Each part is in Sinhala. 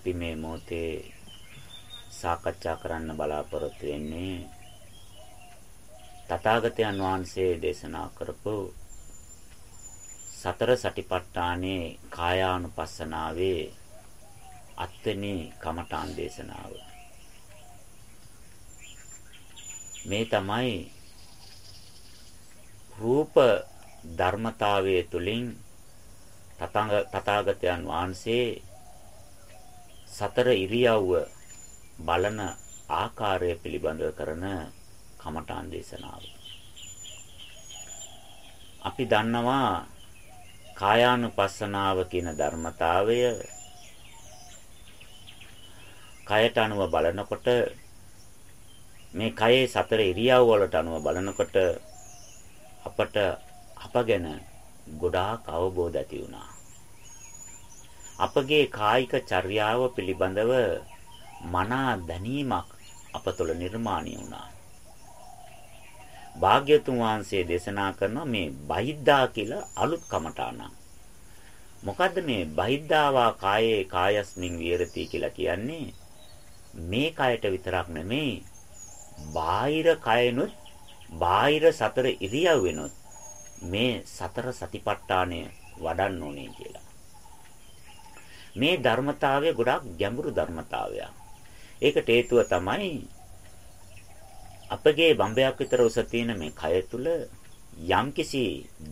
අපි මේ මොහොතේ සාකච්ඡා කරන්න බලාපොරොත්තු වෙන්නේ තථාගතයන් වහන්සේ දේශනා කරපු සතර සටිපට්ඨානේ කායානුපස්සනාවේ අත්වෙනි කමඨාන් දේශනාව. මේ තමයි රූප ධර්මතාවයේ තුලින් තථාගතයන් වහන්සේ සතර ඉරියව්ව බලන ආකාරය පිළිබඳව කරන කමඨාන් දේශනාව. අපි දන්නවා කායානුපස්සනාව කියන ධර්මතාවය කයට අනුව බලනකොට මේ කයේ සතර ඉරියව් වලට අනුව බලනකොට අපට අප ගැන ගොඩාක් අවබෝධ ඇති වුණා. අපගේ කායික චර්යාව පිළිබඳව මනා දැනීමක් අප තුළ නිර්මාණය වුණා. භාග්‍යතුන් වහන්සේ දේශනා කරන මේ බහිද්දා කියලා අලුත් කමඨාණන්. මොකද්ද මේ බහිද්දාවා කායේ කායස්මින් විහෙරති කියලා කියන්නේ? මේ කයට විතරක් නෙමෙයි බාහිර කයනොත් බාහිර සතර ඉරියව්වෙනොත් මේ සතර සතිපට්ඨානය වඩන්න ඕනේ කියලා. මේ ධර්මතාවය ගොඩාක් ගැඹුරු ධර්මතාවයක්. ඒකට හේතුව තමයි අපගේ බම්බයක් විතර උස තියෙන මේ කය තුල යම්කිසි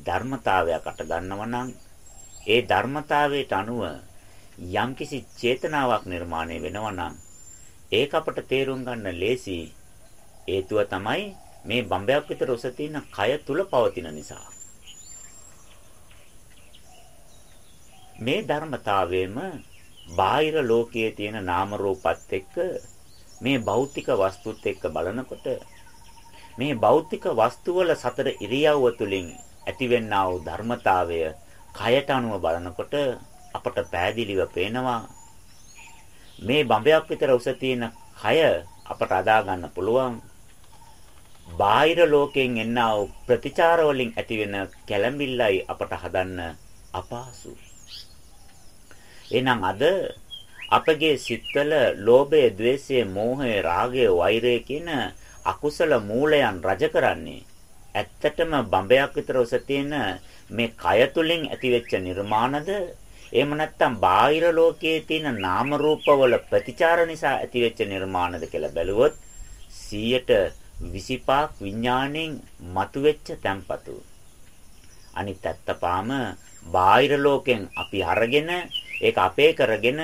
ධර්මතාවයක් අට ගන්නවා නම් ඒ ධර්මතාවයට අනුව යම්කිසි චේතනාවක් නිර්මාණය වෙනවා නම් ඒක අපට තේරුම් ගන්න ලේසි හේතුව තමයි මේ බම්බයක් විතර උස තියෙන කය තුල පවතින නිසා මේ ධර්මතාවයේම බාහිර ලෝකයේ තියෙන නාම රූපත් එක්ක මේ භෞතික වස්තුත් එක්ක බලනකොට මේ භෞතික වස්තු වල සතර ඉරියව්ව තුලින් ඇතිවෙනා වූ ධර්මතාවය කයට අනුව බලනකොට අපට පෑදිලිව පේනවා. මේ බඹයක් විතර උස තියෙන කය අපට අදා ගන්න පුළුවන්. බාහිර ලෝකයෙන් එන්නා වූ ප්‍රතිචාර වලින් ඇතිවෙන කැළඹිල්ලයි අපට හදන්න අපහසුයි. එහෙනම් අද අපගේ සිත්වල ලෝභය, ద్వේෂය, මෝහය, රාගය, වෛරය කියන අකුසල මූලයන් රජ කරන්නේ. ඇත්තටම බඹයක් විතර ඔස තියෙන මේ කය තුලින් ඇතිවෙච්ච නිර්මාණද? එහෙම නැත්නම් බාහිර ලෝකයේ තියෙන නාම රූපවල ප්‍රතිචාර නිසා ඇතිවෙච්ච නිර්මාණද කියලා බැලුවොත් 125ක් විඥාණයෙන් මතුවෙච්ච තැම්පතු අනිත් ඇත්තපාම බාහිර ලෝකෙන් අපි අරගෙන ඒක අපේ කරගෙන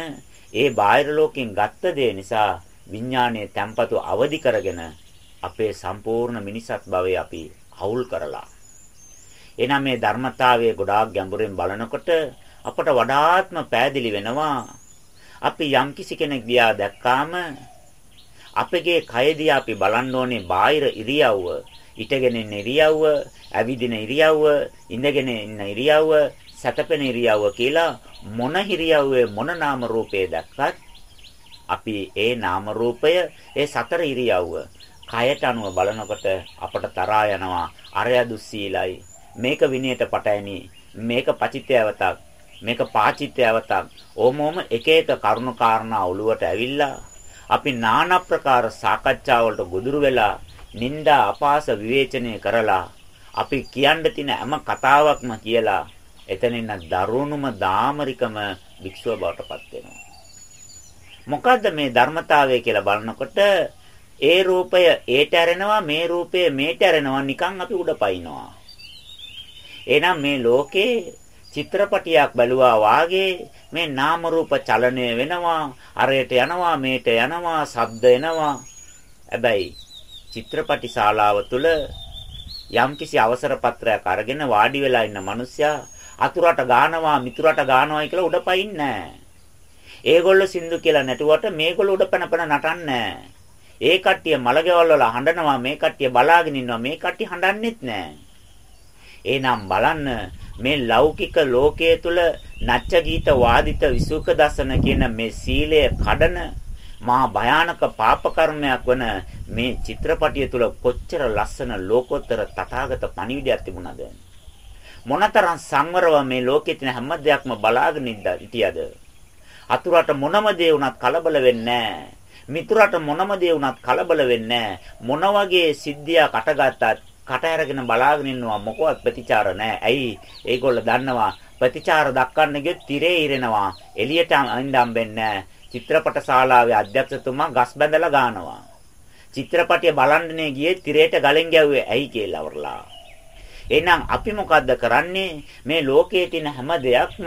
ඒ බාහිර ලෝකෙන් ගත්ත දේ නිසා විඥානයේ තැම්පතු අවදි කරගෙන අපේ සම්පූර්ණ මිනිසත් භවය අපි අවුල් කරලා. එනම් මේ ධර්මතාවයේ ගොඩාක් ගැඹුරින් බලනකොට අපට වඩාත්ම පෑදිලි වෙනවා අපි යම්කිසි කෙනෙක් දිහා දැක්කාම අපගේ කය දිහා අපි බලන්න ඕනේ බාහිර ඉරියව්ව ඉටගෙන ඉන්න ඉරියව්ව ඇවිදින ඉරියව්ව ඉඳගෙන ඉන්න ඉරියව්ව සැතපෙන ඉරියව්ව කියලා මොන ඉරියව්වේ මොන නාම රූපේ දැක්කත් අපි ඒ නාම රූපය ඒ සතර ඉරියව්ව කයට අනුව බලනකොට අපට තරහා යනවා අරය දුස්සීලයි. මේක විනයට පටයනි මේක පචිත්‍යවතක් මේක පාචිත්‍යවතක් ඕමෝම එක එක කරුණු කාරණා ඔළුවට ඇවිල්ලා අපි নানা ප්‍රකාර සාකච්ඡා වලට ගොදුරු වෙලා නිന്ദා අපාස විවේචනය කරලා අපි කියන්න තියෙන හැම කතාවක්ම කියලා එතනින් දරුණුම දාමරිකම වික්ෂුව බවට පත් වෙනවා. මොකද්ද මේ ධර්මතාවය කියලා බලනකොට ඒ රූපය ඒට ඇරෙනවා මේ රූපය මේට ඇරෙනවා නිකන් අපි උඩ පයින්නවා. එහෙනම් මේ ලෝකේ චිත්‍රපටියක් බැලුවා වාගේ මේ නාම රූප චලනය වෙනවා අරයට යනවා මේට යනවා ශබ්ද එනවා හැබැයි චිත්‍රපටි ශාලාව තුල යම්කිසි අවසර පත්‍රයක් අරගෙන වාඩි වෙලා ඉන්න මිනිස්සයා අතුරට ගානවා මිතුරට ගානවායි කියලා උඩ පයින්නේ ඒගොල්ලෝ සින්දු කියලා නැටුවට මේගොල්ලෝ උඩ පැන පැන නටන්නේ ඒ කට්ටිය මලගෙවල් වල හඬනවා මේ කට්ටිය බලාගෙන ඉන්නවා මේ කට්ටිය හඬන්නෙත් නෑ එහෙනම් බලන්න මේ ලෞකික ලෝකයේ තුල නච්ච ගීත වාදිත විසුක දසන කියන මේ සීලය කඩන මහා භයානක පාප කර්මයක් වන මේ චිත්‍රපටිය තුල කොච්චර ලස්සන ලෝකෝත්තර තථාගත පණිවිඩයක් තිබුණාද? මොනතරම් සංවරව මේ ලෝකයේ තියෙන හැම දෙයක්ම බලාගෙන හිටියද අතුරට මොනම දේ වුණත් කලබල වෙන්නේ මිතුරට මොනම දේ වුණත් කලබල වෙන්නේ මොන වගේ සිද්ධියක් අටගත්තත් කට ඇරගෙන බලාගෙන ඉන්නවා මොකවත් ප්‍රතිචාර නැහැ. ඇයි? ඒගොල්ලෝ දන්නවා ප්‍රතිචාර දක්වන්න ගියොත් tire ඉරෙනවා. එළියට අඳින්න හම්බෙන්නේ චිත්‍රපට ශාලාවේ අධ්‍යක්ෂතුමා ගස් බැඳලා ගානවා. චිත්‍රපටිය බලන්නනේ ගියේ තිරේට ගලෙන් ගැව්වේ ඇයි කියලා වරලා. එහෙනම් අපි මොකද්ද කරන්නේ? මේ ලෝකයේ තියෙන හැම දෙයක්ම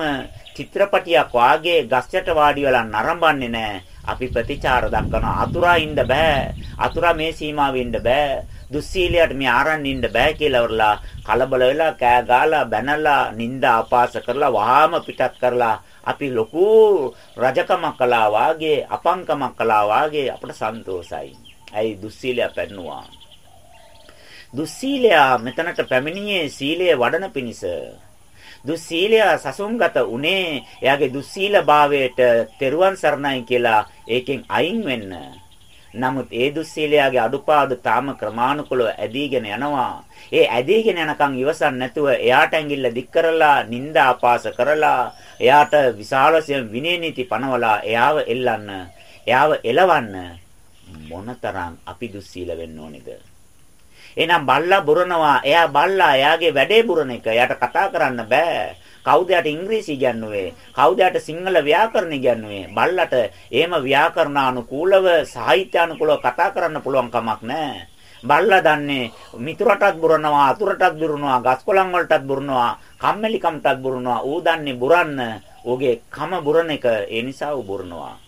චිත්‍රපටියක් වාගේ ගස්යට වාඩි වෙලා නරඹන්නේ නැහැ. අපි ප්‍රතිචාර දක්වන අතුරා ඉන්න බෑ. අතුරා මේ සීමාවෙ ඉන්න බෑ. දුස්සීලයට මේ ආරන් ඉන්න බෑ කියලා වරලා කලබල වෙලා කෑ ගාලා බැනලා නිନ୍ଦා අපාස කරලා වහාම පිටත් කරලා අපි ලොකු රජකමක් කළා වාගේ අපංකමක් කළා වාගේ අපට සන්තෝසයි. ඇයි දුස්සීලය පැන්නුවා. දුස්සීලයා මෙතනට පැමිණියේ සීලය වඩන පිණිස. දුස්සීලය සසුන්ගත උනේ එයාගේ දුස්සීල භාවයට තෙරුවන් සරණයි කියලා ඒකෙන් අයින් වෙන්න. නමුත් ඒ දුස්සීලයාගේ අඩුපාඩු තාම ක්‍රමානුකූලව ඇදීගෙන යනවා. ඒ ඇදීගෙන යනකම් ඉවසන් නැතුව එයාට ඇඟිල්ල දික් කරලා නිନ୍ଦා ආපාස කරලා එයාට විශාල විනය නීති පනවලා එයාව එල්ලන්න එයාව එලවන්න මොනතරම් අපි දුස්සීල වෙන්න ඕනේද එහෙනම් බල්ලා බුරනවා එයා බල්ලා එයාගේ වැඩේ බුරන එක එයාට කතා කරන්න බෑ කවුද යට ඉංග්‍රීසි ඉගෙනුවේ? කවුද යට සිංහල ව්‍යාකරණ ඉගෙනුවේ? බල්ලට එහෙම ව්‍යාකරණානුකූලව සාහිත්‍යානුකූලව කතා කරන්න පුළුවන් කමක් නැහැ. බල්ලා දන්නේ මිතුරටත් බුරනවා, අතුරටත් බුරනවා, ගස්කොළන් වලටත් බුරනවා, කම්මැලිකමටත් බුරනවා. ඌ දන්නේ බුරන්න. ඌගේ කම බුරන එක ඒ නිසා ඌ බුරනවා.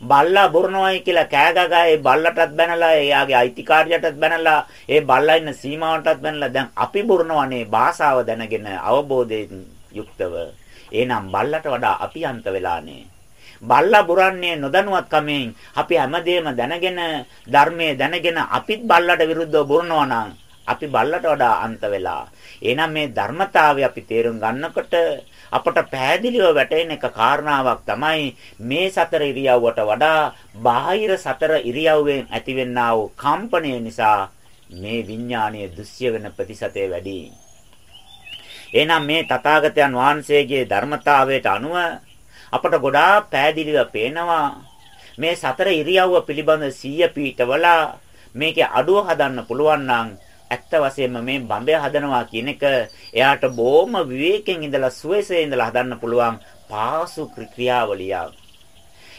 බල්ලා බොරනවායි කියලා කෑ ගගා ඒ බල්ලටත් බැනලා එයාගේ අයිතිකාරයටත් බැනලා ඒ බල්ලා ඉන්න සීමාවටත් බැනලා දැන් අපි බොරනවනේ භාෂාව දැනගෙන අවබෝධයෙන් යුක්තව. එහෙනම් බල්ලට වඩා අපි අන්ත වෙලානේ. බල්ලා බුරන්නේ නොදැනුවත් කමෙන් අපි හැමදේම දැනගෙන ධර්මයේ දැනගෙන අපිත් බල්ලට විරුද්ධව බුරනවා නම් අපි බල්ලට වඩා අන්ත වෙලා. එහෙනම් මේ ධර්මතාවය අපි තේරුම් ගන්නකොට අපට පැහැදිලිව වැටෙන එක කාරණාවක් තමයි මේ සතර ඉරියව්වට වඩා බාහිර සතර ඉරියව්වෙන් ඇතිවෙනා වූ කම්පණය නිසා මේ විඥානීය දෘශ්‍ය වෙන ප්‍රතිශතය වැඩි. එහෙනම් මේ තථාගතයන් වහන්සේගේ ධර්මතාවයට අනුව අපට ගොඩාක් පැහැදිලිව පේනවා මේ සතර ඉරියව්ව පිළිබඳ සිය පීඨවලා මේකේ අඩුව හදන්න පුළුවන් නම් ඇත්ත වශයෙන්ම මේ බඹය හදනවා කියන එක එයාට බොහොම විවේකයෙන් ඉඳලා සුවසේ ඉඳලා හදන්න පුළුවන් පාසු ක්‍රියාවලියක්.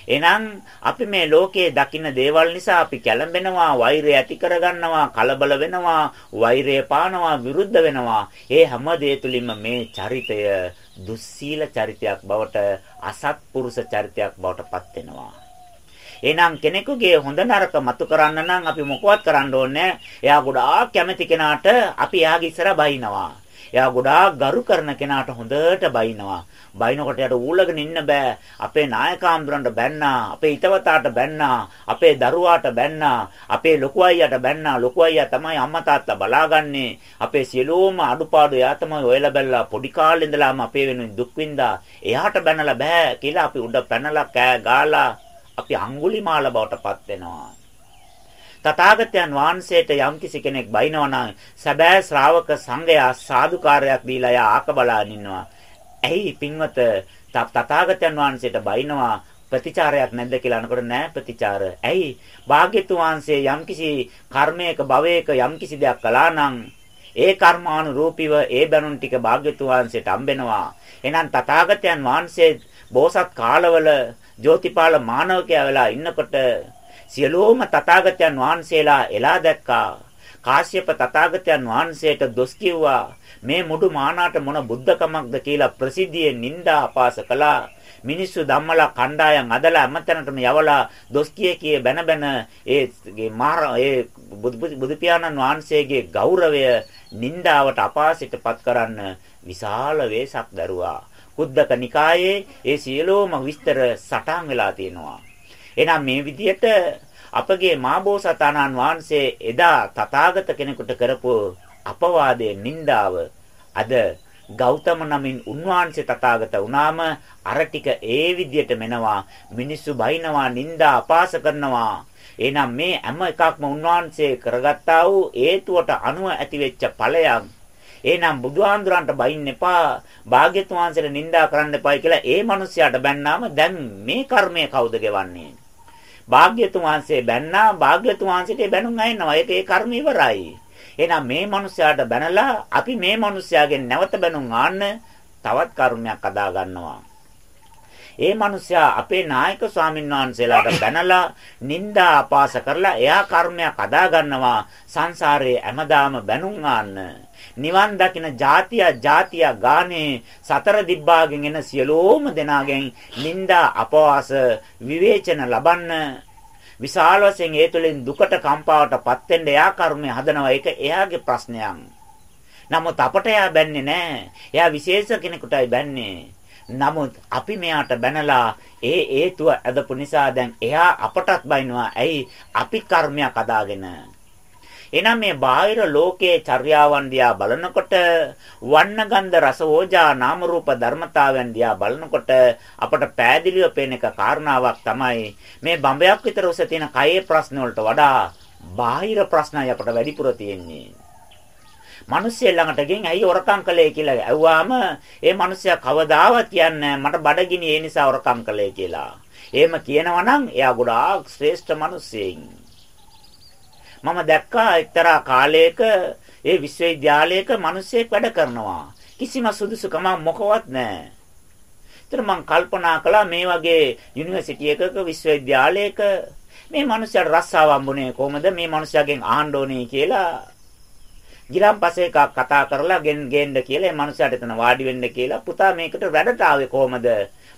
එහෙනම් අපි මේ ලෝකයේ දකින්න දේවල් නිසා අපි කැළඹෙනවා, වෛරය ඇති කරගන්නවා, කලබල වෙනවා, වෛරය පානවා, විරුද්ධ වෙනවා. ඒ හැම දේ තුලින්ම මේ චරිතය දුස්සීල චරිතයක් බවට අසත්පුරුෂ චරිතයක් බවට පත් වෙනවා. එහෙනම් කෙනෙකුගේ හොඳ නරක මතු කරන්න නම් අපි මොකවත් කරන්න ඕනේ එයා ගොඩාක් කැමති කෙනාට අපි එයාගේ ඉස්සර බයිනවා. එයා ගොඩාක් ගරු කරන කෙනාට හොඳට බයිනවා. බයිනකොට යට ඌලගෙන ඉන්න බෑ. අපේ නායකාම්දුරන්ට බැන්නා, අපේ හිතවතාට බැන්නා, අපේ දරුවාට බැන්නා, අපේ ලොකු අයියට බැන්නා. ලොකු අයියා තමයි අම්මා තාත්තා බලාගන්නේ. අපේ සියලුම අඩුපාඩු එයා තමයි ඔයලා බැලලා පොඩි කාලේ ඉඳලාම අපේ වෙනුවෙන් දුක් විඳා. එයාට බැනලා බෑ කියලා අපි උඩ පැනලා කෑ ගාලා අපි අඟුලිමාල බවට පත් වෙනවා. තථාගතයන් වහන්සේට යම්කිසි කෙනෙක් බයිනවා නම් සැබෑ ශ්‍රාවක සංඝයා සාදුකාරයක් දීලා යා ආක බලාගෙන ඉන්නවා. ඇයි පින්වත තථාගතයන් වහන්සේට බයිනවා ප්‍රතිචාරයක් නැද්ද කියලා අනකොට නෑ ප්‍රතිචාර. ඇයි? භාග්‍යතුන් වහන්සේ යම්කිසි කර්මයක භවයක යම්කිසි දෙයක් කළා නම් ඒ කර්මානුරූපීව ඒ බැනුන් ටික භාග්‍යතුන් වහන්සේට හම්බෙනවා. එහෙනම් තථාගතයන් වහන්සේ බෝසත් කාලවල ජෝතිපාල මානවකයා වෙලා ඉන්නකොට සියලුම තථාගතයන් වහන්සේලා එලා දැක්කා. කාශ්‍යප තථාගතයන් වහන්සේට දොස් කිව්වා. මේ මුඩු මානාට මොන බුද්ධකමක්ද කියලා ප්‍රසිද්ධියෙන් නිନ୍ଦා අපාස කළා. මිනිස්සු ධම්මලා කණ්ඩායම් අදලා අමතනටම යවලා දොස් කිය කිය බැන බැන ඒ මාර ඒ බුදු පියාණන් වහන්සේගේ ගෞරවය නින්දාවට අපාසිතපත් කරන්න විශාල වේසක් දරුවා. කුද්දක නිකායේ ඒ සියලෝම විස්තර සටහන් වෙලා තියෙනවා. එහෙනම් මේ විදිහට අපගේ මාබෝසතාණන් වහන්සේ එදා තථාගත කෙනෙකුට කරපු අපවාදයේ නින්දාව අද ගෞතම නමින් උන්වහන්සේ තථාගත වුණාම අර ටික ඒ විදියට මෙනවා මිනිස්සු බයිනවා නින්දා අපාස කරනවා එහෙනම් මේ හැම එකක්ම උන්වහන්සේ කරගත්තා වූ හේතුවට අනුව ඇතිවෙච්ච ඵලයක් එහෙනම් බුදුහාඳුරන්ට බයින්න එපා. භාග්‍යතුන් වහන්සේට නිඳා කරන්න එපායි කියලා ඒ මිනිස්යාට බැන්නාම දැන් මේ කර්මය කවුද ගෙවන්නේ? භාග්‍යතුන් වහන්සේ බැන්නා භාග්‍යතුන් වහන්සේට බැනුම් අයනවා. ඒක ඒ කර්ම ඉවරයි. එහෙනම් මේ මිනිස්යාට බැනලා අපි මේ මිනිස්යාගෙන් නැවත බැනුම් ආන්න තවත් කර්මයක් අදා ගන්නවා. ඒ මිනිසයා අපේ නායක ස්වාමීන් වහන්සේලාට බැනලා නිନ୍ଦා අපාස කරලා එයා කර්මයක් අදා ගන්නවා සංසාරයේ හැමදාම බැනුම් ආන්න නිවන් දකින જાතිය જાතිය ගානේ සතර දිබ්බාගෙන් එන සියලෝම දෙනාගෙන් නිന്ദා අපවාස විවේචන ලබන්න විශාල වශයෙන් ඒ තුළින් දුකට කම්පාවටපත් වෙන්න එයා කර්මය හදනවා ඒක එයාගේ ප්‍රශ්නයක්. නමුත් අපට එයා බැන්නේ නැහැ. එයා විශේෂ කෙනෙකුටයි බැන්නේ. නමුත් අපි මෙයාට බැනලා ඒ හේතුව ඇදපු නිසා දැන් එයා අපටත් බයිනවා. ඇයි අපි කර්මයක් අදාගෙන එනම් මේ බාහිර ලෝකයේ චර්යාවන් දිහා බලනකොට වන්න ගන්ධ රස ඕජා නාම රූප ධර්මතාවයන් දිහා බලනකොට අපට පෑදිලිව පේන එක කාරණාවක් තමයි මේ බඹයක් විතර උස තියෙන කයේ ප්‍රශ්න වලට වඩා බාහිර ප්‍රශ්නයි අපට වැඩිපුර තියෙන්නේ. මිනිස්සු ළඟට ගෙන් ඇයි හොරකම් කළේ කියලා ඇහුවාම ඒ මිනිස්සයා කවදාවත් කියන්නේ මට බඩගිනි ඒ නිසා හොරකම් කළේ කියලා. එහෙම කියනවා නම් එයා ගොඩාක් ශ්‍රේෂ්ඨ මිනිස්සෙක්. මම දැක්කා එක්තරා කාලයක ඒ විශ්වවිද්‍යාලයක මිනිස්සෙක් වැඩ කරනවා. කිසිම සුදුසුකමක් මොකවත් නැහැ. ඒතර මම කල්පනා කළා මේ වගේ යුනිවර්සිටි එකක විශ්වවිද්‍යාලයක මේ මිනිස්සයාට රස්සාව හම්බුනේ කොහමද මේ මිනිස්සයාගෙන් අහන්න ඕනේ කියලා ගිලම්පසේ එකක් කතා කරලා ගෙන් ගේන්න කියලා ඒ මනුස්සයාට එතන වාඩි වෙන්න කියලා පුතා මේකට වැඩට ආවේ කොහමද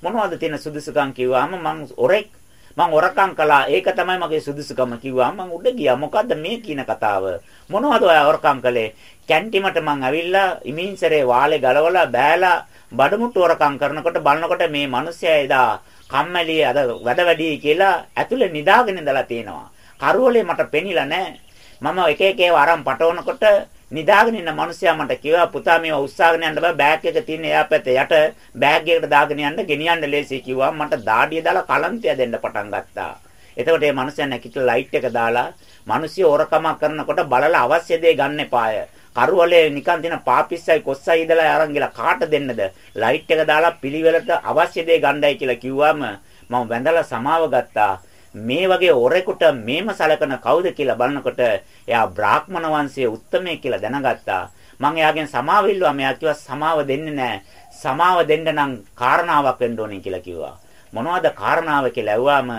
මොනවද තියෙන සුදුසුකම් කිව්වම මං ඔරෙක් මං හොරකම් කළා. ඒක තමයි මගේ සුදුසුකම කිව්වම මං උඩ ගියා. මොකද්ද මේ කියන කතාව? මොනවද ඔයා හොරකම් කළේ? කැන්ටිමට මං ඇවිල්ලා ඉමින්සරේ වාලේ ගලවලා බෑලා බඩමුට්ටු හොරකම් කරනකොට බලනකොට මේ මිනිස්සයා එදා කම්මැලි අද වැඩ වැඩි කියලා ඇතුලේ නිදාගෙන ඉඳලා තියෙනවා. කරවලේ මට පෙනිලා නැහැ. මම එක එක ඒවා අරන් පටවනකොට නිදාගෙන ඉන්න මිනිස්සයා මට කිව්වා පුතා මේව උස්සාගෙන යන්න බෑ. බෑග් එක තියෙන එයා පැත්තේ යට. බෑග් එකට දාගෙන යන්න ගෙනියන්න ලේසි කිව්වා. මට දාඩිය දාලා කලන්තය දෙන්න පටන් ගත්තා. එතකොට මේ මිනිස්සයා නැකිටලා ලයිට් එක දාලා මිනිස්සු ඕරකමක් කරනකොට බලලා අවශ්‍ය දේ ගන්න එපාය. කරුවලේ නිකන් දින පාපිස්සයි කොස්සයි ඉදලා අරන් ගිලා කාට දෙන්නද? ලයිට් එක දාලා පිළිවෙලට අවශ්‍ය දේ ගන්නයි කියලා කිව්වම මම වැඳලා සමාව ගත්තා. මේ වගේ ඔරෙකුට මේම සලකන කවුද කියලා බලනකොට එයා බ්‍රාහ්මණ වංශයේ උත්තමයෙක් කියලා දැනගත්තා. මම එයාගෙන් සමාව ඉල්ලුවා. මෙයා කිව්වා සමාව දෙන්නේ නැහැ. සමාව දෙන්න නම් කාරණාවක් වෙන්න ඕනේ කියලා කිව්වා. මොනවද කාරණාව කියලා ඇහුවාම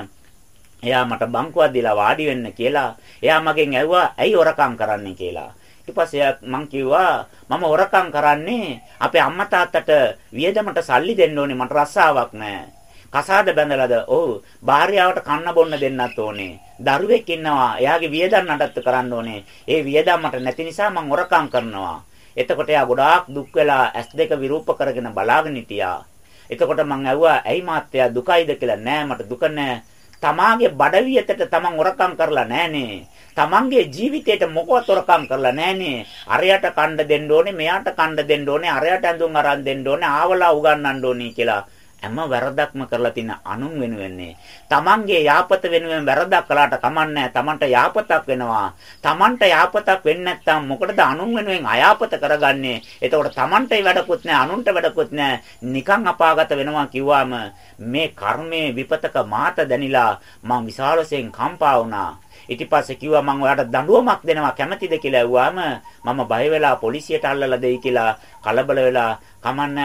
එයා මට බංකුවක් දීලා වාඩි වෙන්න කියලා. එයා මගෙන් ඇහුවා ඇයි හොරකම් කරන්නේ කියලා. ඊට පස්සේ මං කිව්වා මම හොරකම් කරන්නේ අපේ අම්මා තාත්තට වියදමට සල්ලි දෙන්න ඕනේ මට රස්සාවක් නැහැ. කසාද බැඳලාද? ඔව්. භාර්යාවට කන්න බොන්න දෙන්නත් ඕනේ. දරුවෙක් ඉන්නවා. එයාගේ වියදම් නඩත්තු කරන්න ඕනේ. ඒ වියදම් මට නැති නිසා මං හොරකම් කරනවා. එතකොට එයා ගොඩාක් දුක් වෙලා S2 විරූප කරගෙන බලාගෙන හිටියා. එතකොට මං ඇහුවා ඇයි මාත්‍යා දුකයිද කියලා. නෑ මට දුක නෑ. තමාගේ බඩවියතට තමන් හොරකම් කරලා නෑනේ. තමන්ගේ ජීවිතේට මොකවත් හොරකම් කරලා නෑනේ. අරයට කණ්ඩ දෙන්න ඕනේ, මෙයාට කණ්ඩ දෙන්න ඕනේ, අරයට ඇඳුම් අරන් දෙන්න ඕනේ, ආවලා උගන්වන්න ඕනේ කියලා. හැම වැරදක්ම කරලා තියෙන අනුන් වෙනුවෙන්නේ. Tamange යාපත වෙනුවෙන් වැරදක් කළාට කමන්නේ Tamanට යාපතක් වෙනවා. Tamanට යාපතක් වෙන්නේ නැත්නම් මොකටද අනුන් වෙනුවෙන් අයාපත කරගන්නේ? එතකොට Tamanටයි වැඩකුත් නැහැ, අනුන්ට වැඩකුත් නැහැ. නිකන් අපාගත වෙනවා කිව්වාම මේ කර්මයේ විපතක මාත දැනිලා මං විශාලයෙන් කම්පා වුණා. ඊට පස්සේ කිව්වා මම ඔයාලට දඬුවමක් දෙනවා කැමතිද කියලා ඇහුවාම මම බය වෙලා පොලිසියට අල්ලලා දෙයි කියලා කලබල වෙලා කමන්න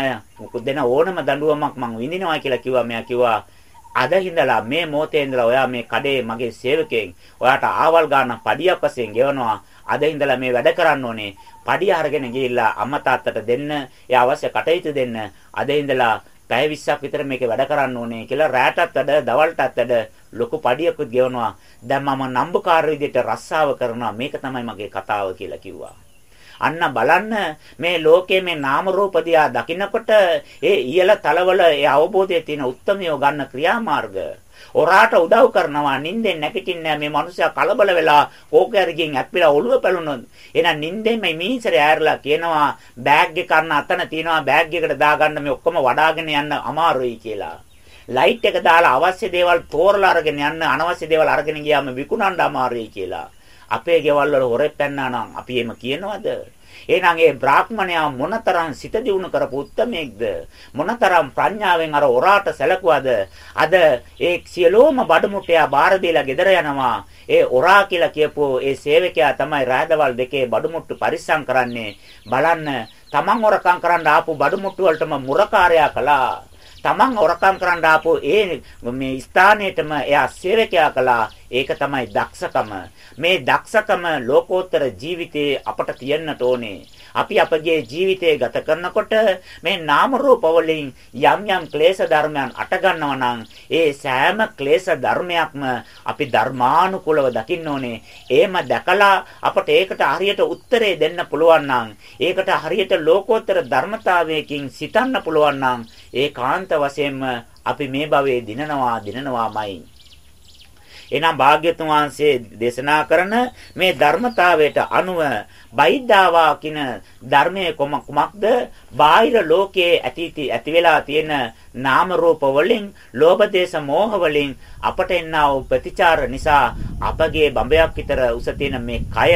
දෙන ඕනම දඬුවමක් මං විඳිනවා කියලා කිව්වා මෙයා කිව්වා අද හිඳලා මේ මොහොතේ ඉඳලා ඔයා මේ කඩේ මගේ සේවකෙන් ඔයාට ආවල් ගන්න පඩියක් වශයෙන් ගෙවනවා අද ඉඳලා මේ වැඩ කරන්න ඕනේ පඩිය අරගෙන ගිහිල්ලා අම්මා තාත්තට දෙන්න ඒ අවශ්‍ය කටයුතු දෙන්න අද ඉඳලා පැය 20ක් විතර මේක වැඩ කරන්න ඕනේ කියලා රැටත් වැඩ දවල්ටත් වැඩ ලොකු පඩියකුත් ගෙවනවා. දැන් මම නම්බුකාර විදිහට රස්සාව කරනවා. මේක තමයි මගේ කතාව කියලා කිව්වා. අන්න බලන්න මේ ලෝකයේ මේ නාම රූප දිහා දකිනකොට ඒ ඉයල තලවල ඒ අවබෝධයේ තියෙන උත්තරමියෝ ගන්න ක්‍රියාමාර්ග. ඔරාට උදව් කරනවා නිින්දෙන් නැගිටින්නේ මේ මිනිස්සයා කලබල වෙලා කෝකෑරකින් ඇප්පිලා ඔළුව පැලුනොත්. එහෙනම් නිින්දෙන් මේ මිනිසරේ ඇරලා කියනවා බෑග් එක අන්න අතන තියනවා බෑග් එකට දාගන්න මේ ඔක්කොම වඩාගෙන යන්න අමාරුයි කියලා. ලයිට් එක දාලා අවශ්‍ය දේවල් තෝරලා අරගෙන යන්න අනවශ්‍ය දේවල් අරගෙන ගියාම විකුණන්න අමාරුයි කියලා. අපේ ගෙවල් වල හොරෙක් පැන්නා නම් අපි එහෙම කියනවද එහෙනම් ඒ බ්‍රාහ්මණයා මොනතරම් සිත දියුණු කරපු උත්මයෙක්ද? මොනතරම් ප්‍රඥාවෙන් අර ඔරාට සැලකුවද? අද ඒ සියලෝම බඩමුට්ටයා බාර දීලා ගෙදර යනවා. ඒ ඔරා කියලා කියපු ඒ සේවකයා තමයි රාදවල් දෙකේ බඩමුට්ටු පරිස්සම් කරන්නේ. බලන්න තමන් හොරකම් කරන්න ආපු බඩමුට්ටු වලටම මුරකාරයා කළා. තමන් හොරකම් කරන්න ආපු ඒ මේ ස්ථානයේටම එයා සේවකයා කළා. ඒක තමයි දක්ෂකම. මේ දක්ෂකම ලෝකෝත්තර ජීවිතයේ අපට තියෙන්නට ඕනේ. අපි අපගේ ජීවිතය ගත කරනකොට මේ නාම රූප වලින් යම් යම් ක්ලේශ ධර්මයන් අට ගන්නවා නම් ඒ සෑම ක්ලේශ ධර්මයක්ම අපි ධර්මානුකූලව දකින්න ඕනේ. එහෙම දැකලා අපට ඒකට හරියට උත්තරේ දෙන්න පුළුවන් නම් ඒකට හරියට ලෝකෝත්තර ධර්මතාවයකින් සිතන්න පුළුවන් නම් ඒකාන්ත වශයෙන්ම අපි මේ භවයේ දිනනවා දිනනවාමයි. එහෙනම් භාග්‍යතුන් වහන්සේ දේශනා කරන මේ ධර්මතාවයට අනුව බයිද්දාවා කියන ධර්මයේ කුමක්ද? බාහිර ලෝකයේ ඇති ඇති වෙලා තියෙන නාම රූප වලින්, ලෝභ දේශ මෝහ වලින් අපට එන්නා වූ ප්‍රතිචාර නිසා අපගේ බඹයක් විතර උස තියෙන මේ කය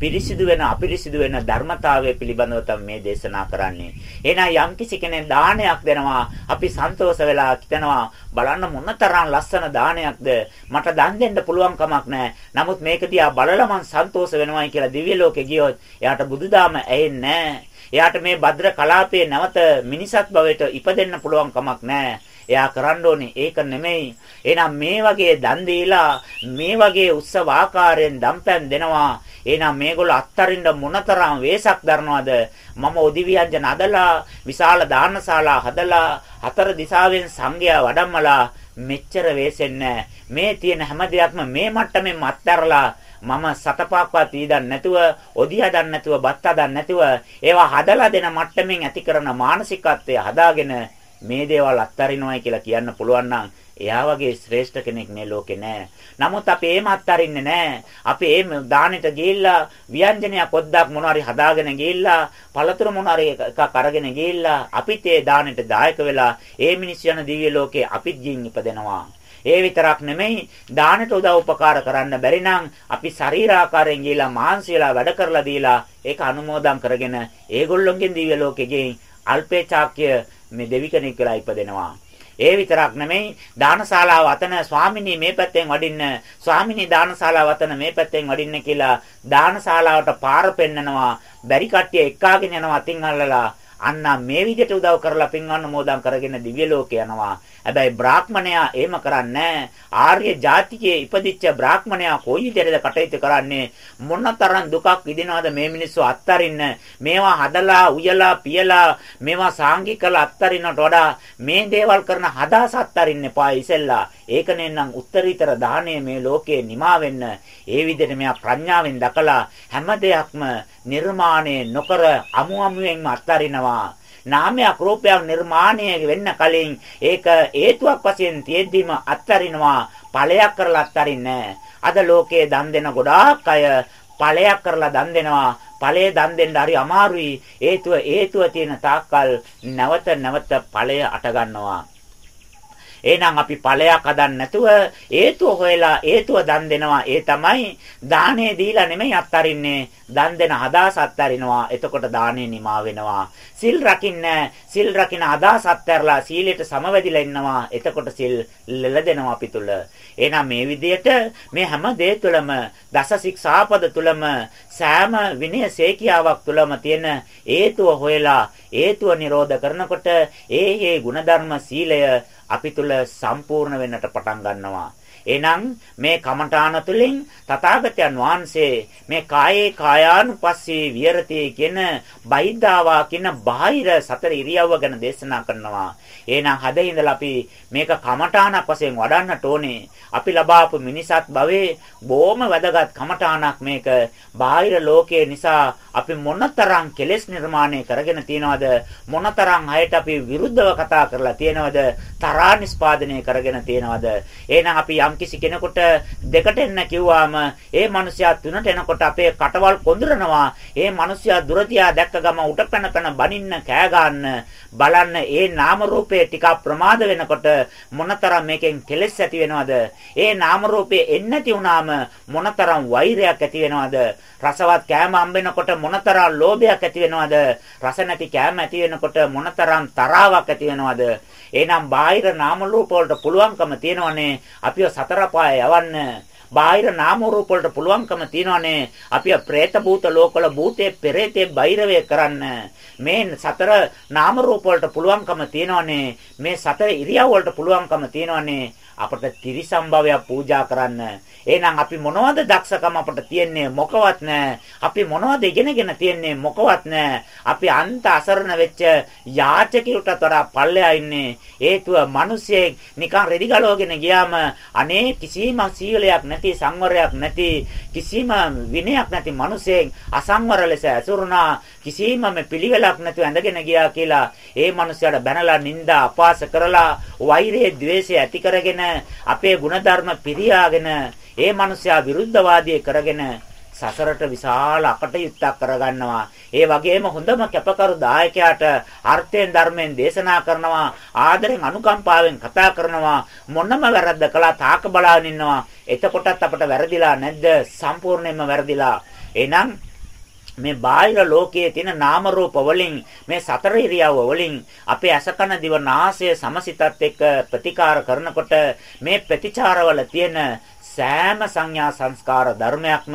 පිරිසිදු වෙන අපිරිසිදු වෙන ධර්මතාවය පිළිබඳව තමයි මේ දේශනා කරන්නේ. එහෙනම් යම්කිසි කෙනෙක් දානයක් දෙනවා අපි සන්තෝෂ වෙලා හිතනවා බලන්න මොනතරම් ලස්සන දානයක්ද මට දන් දෙන්න පුළුවන් කමක් නැහැ. නමුත් මේක දිහා බලලා මං සන්තෝෂ වෙනවායි කියලා දිව්‍ය ලෝකේ ගියොත් එයාට බුදුදාම ඇහෙන්නේ නැහැ. එයාට මේ භද්‍ර කලාපයේ නැවත මිනිසත් භවයට ඉපදෙන්න පුළුවන් කමක් නැහැ. එයා කරන්න ඕනේ ඒක නෙමෙයි. එහෙනම් මේ වගේ දන් දීලා මේ වගේ උත්සව ආකාරයෙන් දම්පැන් දෙනවා. එහෙනම් මේගොල්ලෝ අත්තරින්න මොනතරම් වෙසක් දරනවද? මම ඔදිවියන්ජන අදලා විශාල දානශාලා හදලා හතර දිශාවෙන් සංඝයා වඩම්මලා මෙච්චර වෙසෙන්නේ මේ තියෙන හැම දෙයක්ම මේ මට්ටමින් අත්තරලා මම සතපාක්වත් ඊදන් නැතුව ඔදිය හදන්න නැතුව බත් හදන්න නැතුව ඒවා හදලා දෙන මට්ටමින් ඇති කරන මානසිකත්වය හදාගෙන මේ දේවල් අත්හරිනවයි කියලා කියන්න පුළුවන් නම් එයා වගේ ශ්‍රේෂ්ඨ කෙනෙක් මේ ලෝකේ නැහැ. නමුත් අපි එහෙම අත්හරින්නේ නැහැ. අපි එහෙම දානෙට ගිහිල්ලා ව්‍යංජනයක් ඔද්දක් මොනවාරි හදාගෙන ගිහිල්ලා පළතුරු මොනවාරි එකක් අරගෙන ගිහිල්ලා අපිත් ඒ දානෙට දායක වෙලා ඒ මිනිස් යන දිව්‍ය ලෝකේ අපිත් ජීන් ඉපදෙනවා. ඒ විතරක් නෙමෙයි දානට උදව් උපකාර කරන්න බැරි නම් අපි ශරීරාකාරයෙන් ගිහිලා මාංශයලා වැඩ කරලා දීලා ඒක අනුමෝදන් කරගෙන ඒගොල්ලොන්ගෙන් දිව්‍ය ලෝකෙකින් අල්පේ චාක්‍ය මේ දෙවි කෙනෙක් වෙලා ඉපදෙනවා. ඒ විතරක් නෙමෙයි දානශාලාව අතන ස්වාමිනී මේ පැත්තෙන් වඩින්න ස්වාමිනී දානශාලාව අතන මේ පැත්තෙන් වඩින්න කියලා දානශාලාවට පාර පෙන්නනවා බැරි කට්ටිය එක්කාගෙන යනවා අතින් අල්ලලා අන්න මේ විදිහට උදව් කරලා පින් අනුමෝදන් කරගෙන දිව්‍ය ලෝකේ යනවා හැබැයි බ්‍රාහ්මණයා එහෙම කරන්නේ ආර්ය ජාතිකයේ ඉපදිච්ච බ්‍රාහ්මණයා කොයි විදිහටද කටයුතු කරන්නේ? මොනතරම් දුකක් විඳිනවද මේ මිනිස්සු අත්තරින්න? මේවා හදලා උයලා පියලා මේවා සාංගිකලා අත්තරින්නට වඩා මේ දේවල් කරන හදාස අත්තරින්න එපා ඉසෙල්ලා. ඒකනේ නම් උත්තරීතර දාණය මේ ලෝකේ නිමා වෙන්න. ඒ විදිහට මෙයා ප්‍රඥාවෙන් දකලා හැම දෙයක්ම නිර්මාණය නොකර අමු අමුවෙන්ම අත්තරිනවා. නාමයක් රූපයක් නිර්මාණය වෙන්න කලින් ඒක හේතුවක් වශයෙන් තියෙද්දිම අත්හරිනවා ඵලයක් කරලා අත්හරින්නේ අද ලෝකයේ දන් දෙන ගොඩාක් අය ඵලයක් කරලා දන් දෙනවා. ඵලයේ දන් දෙන්න හරි අමාරුයි. හේතුව හේතුව තියෙන තාක්කල් නැවත නැවත ඵලය අට ගන්නවා. එහෙනම් අපි ඵලයක් හදන්න නැතුව හේතුව හොයලා හේතුව දන් දෙනවා. ඒ තමයි දානේ දීලා නෙමෙයි අත්තරින්නේ. දන් දෙන අදහස අත්තරිනවා. එතකොට දානේ නිමා වෙනවා. සිල් රකින්න සිල් රකින්න අදහස අත්හැරලා සීලයට සමවැදිලා ඉන්නවා. එතකොට සිල් ලැබෙනවා අපි තුල. එහෙනම් මේ විදිහට මේ හැම දේ තුළම දස ශික්ෂාපද තුළම සෑම විනය සේකියාවක් තුළම තියෙන හේතුව හොයලා හේතුව නිරෝධ කරනකොට ඒ ඒ ಗುಣධර්ම සීලය අපි තුල සම්පූර්ණ වෙන්නට පටන් ගන්නවා. එහෙනම් මේ කමඨාන තුලින් තථාගතයන් වහන්සේ මේ කායේ කායානුපස්සී විහෙරති කියන බයිද්දාවා කියන බාහිර සතර ඉරියව්ව ගැන දේශනා කරනවා. එහෙනම් හදේ ඉඳලා අපි මේක කමඨානක් වශයෙන් වඩන්නට ඕනේ. අපි ලබාපු මිනිසත් භවයේ බොහොම වැදගත් කමඨානක් මේක. බාහිර ලෝකයේ නිසා අපි මොනතරම් කෙලෙස් නිර්මාණය කරගෙන තියනවද? මොනතරම් අයට අපි විරුද්ධව කතා කරලා තියනවද? තරහා නිස්පාදනය කරගෙන තියනවද? එහෙනම් අපි යම්කිසි කෙනෙකුට දෙකට එන්න කිව්වාම ඒ මිනිසයා තුනට එනකොට අපේ කටවල් කොඳුරනවා. ඒ මිනිසයා දුර තියා දැක්ක ගම උට පැන පැන බනින්න කෑ ගන්න බලන්න ඒ නාම රූපේ ටිකක් ප්‍රමාද වෙනකොට මොනතරම් මේකෙන් කෙලෙස් ඇති වෙනවද? ඒ නාම රූපේ එන්නේ නැති වුනාම මොනතරම් වෛරයක් ඇති වෙනවද? රසවත් කෑම හම්බෙනකොට මොනතරම් ලෝභයක් ඇති වෙනවද? රස නැති කෑම ඇති වෙනකොට මොනතරම් තරාවක් ඇති වෙනවද? එහෙනම් බාහිර නාම රූප වලට පුළුවන්කම තියෙනවනේ අපිව සතර පාය යවන්න. බාහිර නාම රූප වලට පුළුවන්කම තියෙනවනේ අපිව പ്രേත භූත ලෝකවල භූතේ පෙරේතේ බෛරවය කරන්න. මේ සතර නාම රූප වලට පුළුවන්කම තියෙනවනේ මේ සතර ඉරියව් වලට පුළුවන්කම තියෙනවනේ අපට ත්‍රිසම්භවය පූජා කරන්න. එහෙනම් අපි මොනවද දක්ෂකම අපට තියෙන්නේ මොකවත් නැහැ. අපි මොනවද ඉගෙනගෙන තියෙන්නේ මොකවත් නැහැ. අපි අන්ත අසරණ වෙච්ච යාචකයටත් වඩා පල්ලෙහා ඉන්නේ. හේතුව මිනිස්සෙක් නිකන් රෙදි ගලවගෙන ගියාම අනේ කිසිම සීලයක් නැති සංවරයක් නැති කිසිම විනයක් නැති මිනිසෙක් අසංවර ලෙස ඇසුරුනා කිසිම පිළිවෙලක් නැතුව ඇඳගෙන ගියා කියලා ඒ මනුස්සයාට බැනලා නිନ୍ଦා අපාස කරලා වෛරය ద్వේෂය ඇති කරගෙන අපේ ಗುಣධර්ම පිරියාගෙන ඒ මනුස්සයා විරුද්ධවාදී කරගෙන සසරට විශාල අකටයුත්තක් කරගන්නවා. ඒ වගේම හොඳම කැපකරු දායකයාට අර්ථයෙන් ධර්මයෙන් දේශනා කරනවා, ආදරෙන් අනුකම්පාවෙන් කතා කරනවා, මොනම වැරද්ද කළා තාක බලාගෙන ඉන්නවා. එතකොටත් අපට වැරදිලා නැද්ද? සම්පූර්ණයෙන්ම වැරදිලා. එහෙනම් මේ බාහිර ලෝකයේ තියෙන නාම රූප වලින් මේ සතර ඉරියව්ව වලින් අපේ අසකන දිව නාසය සමසිතත් එක්ක ප්‍රතිකාර කරනකොට මේ ප්‍රතිචාරවල තියෙන සෑම සංඥා සංස්කාර ධර්මයක්ම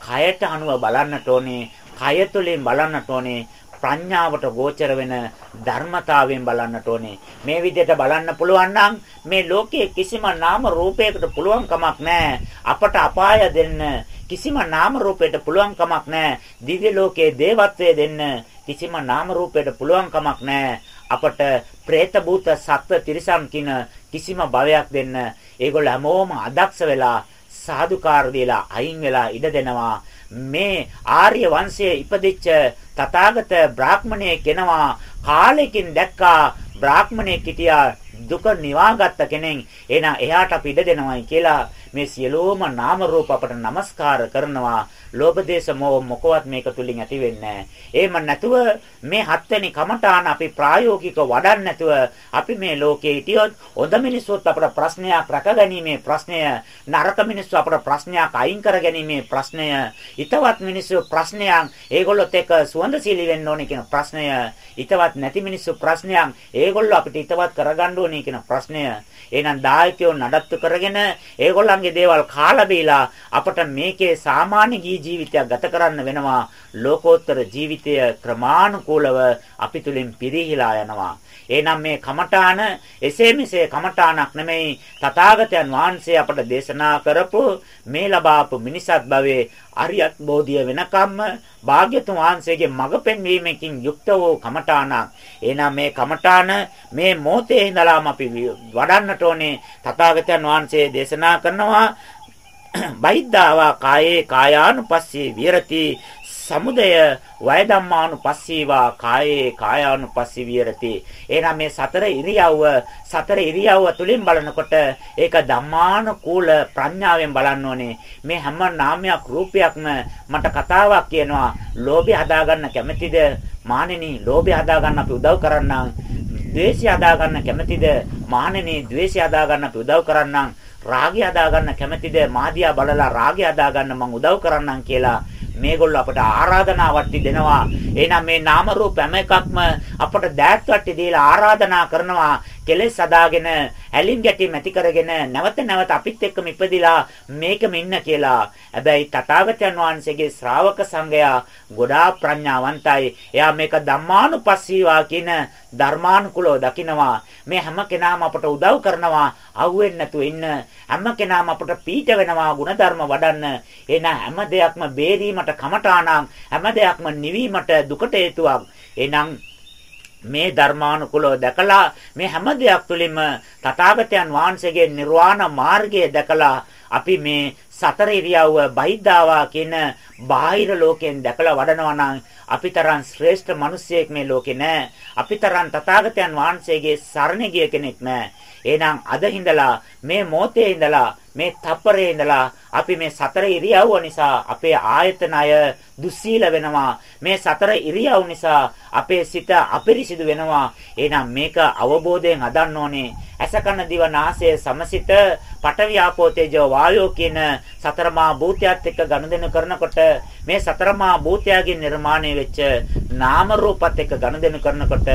කයට අනුව බලන්නට ඕනේ කය තුළින් බලන්නට ඕනේ ප්‍රඥාවට ගෝචර වෙන ධර්මතාවයෙන් බලන්නට ඕනේ. මේ විදිහට බලන්න පුළුවන් නම් මේ ලෝකයේ කිසිම නාම රූපයකට පුළුවන් කමක් නැහැ. අපට අපාය දෙන්න කිසිම නාම රූපයකට පුළුවන් කමක් නැහැ. දිව්‍ය ලෝකයේ දේවත්වයේ දෙන්න කිසිම නාම රූපයකට පුළුවන් කමක් නැහැ. අපට പ്രേත භූත සත්ත්ව තිරිසන් කින කිසිම භවයක් දෙන්න. ඒගොල්ලෝ හැමෝම අදක්ෂ වෙලා සාදුකාර දීලා අයින් වෙලා ඉඩ දෙනවා. මේ ආර්ය වංශයේ ඉපදිච්ච තථාගත බ්‍රාහ්මණයෙක් කෙනවා. කාලෙකින් දැක්කා බ්‍රාහ්මණයෙක් හිටියා දුක නිවාගත්ත කෙනෙක්. එහෙනම් එයාට අපි ඉඩ දෙනවයි කියලා මේ සියලෝම නාම රූප අපට নমස්කාර කරනවා ලෝභ දේශ මොහ මොකවත් මේක තුලින් ඇති වෙන්නේ නැහැ. නැතුව මේ හත්වෙනි කමඨාන අපි ප්‍රායෝගික වඩන්න නැතුව අපි මේ ලෝකේ හිටියොත් හොඳ මිනිස්සුත් අපට ප්‍රශ්නයක් රැකගැනීමේ ප්‍රශ්නය, නරක මිනිස්සු අපට ප්‍රශ්නයක් අයින් කරගැනීමේ ප්‍රශ්නය, ිතවත් මිනිස්සු ප්‍රශ්නයක් ඒගොල්ලොත් එක්ක සුවඳශීලී වෙන්න ඕනේ කියන ප්‍රශ්නය, ිතවත් නැති මිනිස්සු ප්‍රශ්නයක් ඒගොල්ලෝ අපිට ිතවත් කරගන්න ඕනේ කියන ප්‍රශ්නය. එහෙනම් දායකයෝ නඩත්තු කරගෙන ඒගොල්ලන්ගේ දේවල් කාලා බීලා අපට මේකේ සාමාන්‍ය ජීවිතයක් ගත කරන්න වෙනවා. ලෝකෝත්තර ජීවිතය ක්‍රමානුකූලව අපි තුලින් පිරිහිලා යනවා. එහෙනම් මේ කමඨාන එසේ මෙසේ කමඨානක් නෙමෙයි තථාගතයන් වහන්සේ අපට දේශනා කරපු මේ ලබාපු මිනිසත් භවයේ අරියත් බෝධිය වෙනකම්ම භාග්‍යතුන් වහන්සේගේ මඟ පෙන්වීමකින් යුක්ත වූ කමඨානක්. එහෙනම් මේ කමඨාන මේ මොහොතේ ඉඳලාම අපි වඩන්නට ඕනේ. තථාගතයන් වහන්සේ දේශනා කරනවා බයිද්දාවා කායේ කායානුපස්සී විරති සමුදය වය ධම්මානුපස්සීවා කායේ කායානුපස්සී විරති එහෙනම් මේ සතර ඉරියව්ව සතර ඉරියව්ව තුලින් බලනකොට ඒක ධම්මානුකූල ප්‍රඥාවෙන් බලන්න ඕනේ. මේ හැම නාමයක් රූපයක්ම මට කතාවක් කියනවා. ලෝභය හදාගන්න කැමැතිද? මානෙනි ලෝභය හදාගන්න අපි උදව් කරන්නම්. ද්වේෂය හදාගන්න කැමැතිද? මානෙනි ද්වේෂය හදාගන්න අපි උදව් කරන්නම්. රාගය හදාගන්න කැමැතිද? මාදියා බලලා රාගය හදාගන්න මම උදව් කරන්නම් කියලා මේගොල්ලෝ අපට ආරාධනාවක් දෙනවා. එහෙනම් මේ නාම රූප හැම එකක්ම අපට දෑත් වට්ටි දීලා ආරාධනා කරනවා. කෙලෙස් අදාගෙන ඇලින් ගැටීම් ඇති කරගෙන නැවත නැවත අපිත් එක්කම ඉපදිලා මේකම ඉන්න කියලා. හැබැයි තථාගතයන් වහන්සේගේ ශ්‍රාවක සංඝයා ගොඩාක් ප්‍රඥාවන්තයි. එයා මේක ධම්මානුපස්සීවා කියන ධර්මානුකූලව දකිනවා. මේ හැම කෙනාම අපට උදව් කරනවා. අහුවෙන්නේ නැතුව ඉන්න. හැම කෙනාම අපට පීඩ වෙනවා ಗುಣධර්ම වඩන්න. එන හැම දෙයක්ම බේරීමට කමඨාණං හැම දෙයක්ම නිවීමට දුකට හේතුවක්. එහෙනම් මේ ධර්මානුකූලව දැකලා මේ හැම දෙයක් තුළින්ම තථාගතයන් වහන්සේගේ නිර්වාණ මාර්ගය දැකලා අපි මේ සතර ඉරියව්ව බහිද්ධාවා කියන බාහිර ලෝකයෙන් දැකලා වඩනවා නම් අපි තරම් ශ්‍රේෂ්ඨ මිනිසෙක් මේ ලෝකේ නැහැ. අපි තරම් තථාගතයන් වහන්සේගේ සරණ ගිය කෙනෙක් නැහැ. එහෙනම් අද හිඳලා මේ මොහොතේ ඉඳලා මේ තප්පරේ ඉඳලා අපි මේ සතර ඉරියව්ව නිසා අපේ ආයතනය දුස්සීල වෙනවා. මේ සතර ඉරියව් නිසා අපේ සිත අපිරිසිදු වෙනවා. එහෙනම් මේක අවබෝධයෙන් හදන්න ඕනේ. ඇසකන දිව නාසය සමසිත පටවියාපෝ තේජෝ වායෝ කියන සතරමා භූතයත් එක්ක ගනුදෙනු කරනකොට මේ සතරමා භූතයන්ගෙන් නිර්මාණය වෙච්ච නාම රූපත් එක්ක ගනුදෙනු කරනකොට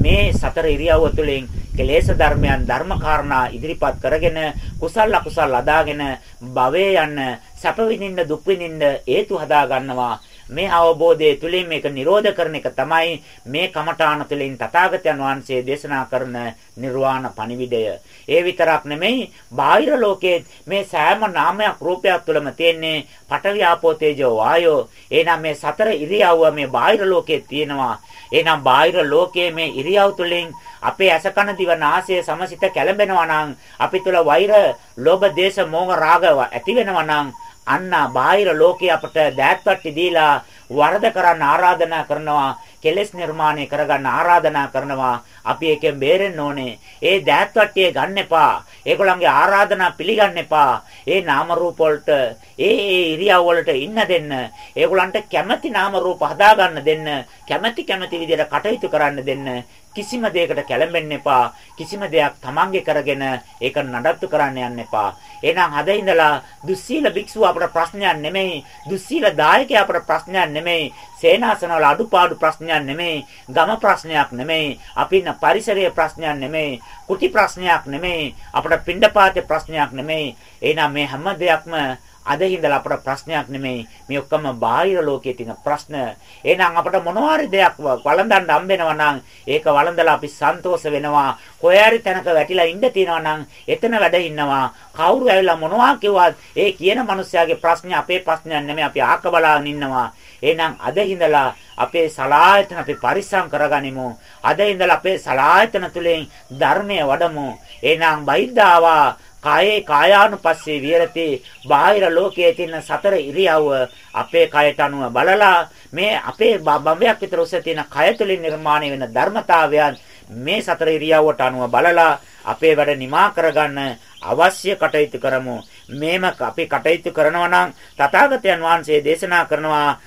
මේ සතර ඉරියව්ව තුළින් කෙලේශ ධර්මයන් ධර්මකාරණා ඉදිරිපත් කරගෙන කුසල් අකුසල් අදාගෙන භවයේ යන්න සැප විඳින්න දුක් විඳින්න හේතු හදා ගන්නවා මේ අවබෝධය තුළින් මේක නිරෝධ කරන එක තමයි මේ කමඨාන තුළින් තථාගතයන් වහන්සේ දේශනා කරන නිර්වාණ පණිවිඩය. ඒ විතරක් නෙමෙයි බාහිර ලෝකයේ මේ සෑම නාමයක් රූපයක් තුළම තියෙන්නේ පඨවි ආපෝ තේජෝ වායෝ. එහෙනම් මේ සතර ඉරියව්ව මේ බාහිර ලෝකයේ තියෙනවා. එහෙනම් බාහිර ලෝකයේ මේ ඉරියව් තුළින් අපේ ඇස කන දිව නාසය සමසිත කැළඹෙනවා නම් අපි තුල වෛර, ලෝභ, දේශ, මෝහ, රාග ඇති වෙනවා නම් අන්න බාහිර ලෝකේ අපට දෑත්පත්ටි දීලා වරද කරන්න ආරාධනා කරනවා කෙලෙස් නිර්මාණය කරගන්න ආරාධනා කරනවා. අපි එකෙන් බේරෙන්න ඕනේ. ඒ දෑත්වට්ටිය ගන්න එපා. ඒගොල්ලන්ගේ ආරාධනා පිළිගන්න එපා. ඒ නාම රූප වලට ඒ ඒ ඉරියව් වලට ඉන්න දෙන්න. ඒගොල්ලන්ට කැමැති නාම රූප හදා ගන්න දෙන්න. කැමැති කැමැති විදිහට කටයුතු කරන්න දෙන්න. කිසිම දෙයකට කැළඹෙන්න එපා. කිසිම දෙයක් තමන්ගේ කරගෙන ඒක නඩත්තු කරන්න යන්න එපා. එහෙනම් අද ඉඳලා දුස්සීල භික්ෂුව අපට ප්‍රශ්නයක් නෙමෙයි. දුස්සීල දායකයා අපට ප්‍රශ්නයක් නෙමෙයි. සේනාසනවල අඩුපාඩු ප්‍රශ්නයක් නෙමෙයි. ගම ප්‍රශ්නයක් නෙමෙයි. අපි ඉන්න පරිසරයේ ප්‍රශ්නයක් නෙමෙයි. කුටි ප්‍රශ්නයක් නෙමෙයි. අපට පින්ඩපාතේ ප්‍රශ්නයක් නෙමෙයි. එහෙනම් මේ හැම දෙයක්ම අද හිඳලා අපට ප්‍රශ්නයක් නෙමෙයි මේ ඔක්කොම බාහිර ලෝකයේ තියෙන ප්‍රශ්න. එහෙනම් අපට මොනවාරි දෙයක් වළඳන්න හම්බෙනවා නම් ඒක වළඳලා අපි සන්තෝෂ වෙනවා. කොහේරි තැනක වැටිලා ඉන්න තියෙනවා නම් එතන වැඩ ඉන්නවා. කවුරු ඇවිල්ලා මොනවා කිව්වත් ඒ කියන මිනිස්යාගේ ප්‍රශ්නේ අපේ ප්‍රශ්නයක් නෙමෙයි අපි ආක බලාගෙන ඉන්නවා. එහෙනම් අද හිඳලා අපේ සලායතන අපි පරිස්සම් කරගනිමු. අද ඉඳලා අපේ සලායතන තුලින් ධර්මය වඩමු. එහෙනම් බයිද්දාවා කායේ කායානුපස්සේ විහෙරති. බාහිර ලෝකයේ තියෙන සතර ඉරියව්ව අපේ කයට අනුව බලලා මේ අපේ බඹයක් විතර උස තියෙන කය තුළින් නිර්මාණය වෙන ධර්මතාවයන් මේ සතර ඉරියව්වට අනුව බලලා අපේ වැඩ නිමා කරගන්න අවශ්‍ය කටයුතු කරමු. මේම අපි කටයුතු කරනවා නම් තථාගතයන් වහන්සේ දේශනා කරනවා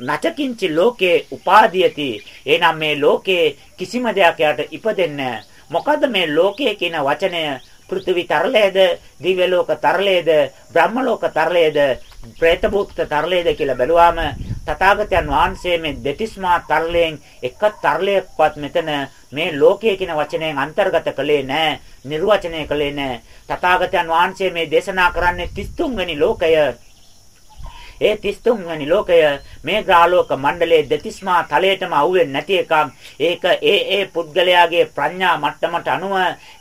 නචකින්චි ලෝකේ උපාදීයති. එහෙනම් මේ ලෝකේ කිසිම දෙයක් යට ඉපදෙන්නේ මොකද මේ ලෝකයේ කියන වචනය? පෘථිවි තරලයේද දිව්‍ය ලෝක තරලයේද බ්‍රහ්ම ලෝක තරලයේද പ്രേත භූත තරලයේද කියලා බැලුවාම තථාගතයන් වහන්සේ මේ දෙතිස්මා තරලයෙන් එක තරලයක්වත් මෙතන මේ ලෝකයේ කියන වචනයෙන් අන්තර්ගත කළේ නැහැ නිර්වචනය කළේ නැහැ තථාගතයන් වහන්සේ මේ දේශනා කරන්නේ 33 වෙනි ලෝකය. ඒ 33 වෙනි ලෝකය මේ ග්‍රහලෝක මණ්ඩලයේ දෙතිස්මා තලයටම අහුවෙන්නේ නැති එකක්. ඒක ඒ ඒ පුද්ගලයාගේ ප්‍රඥා මට්ටමට අනුව,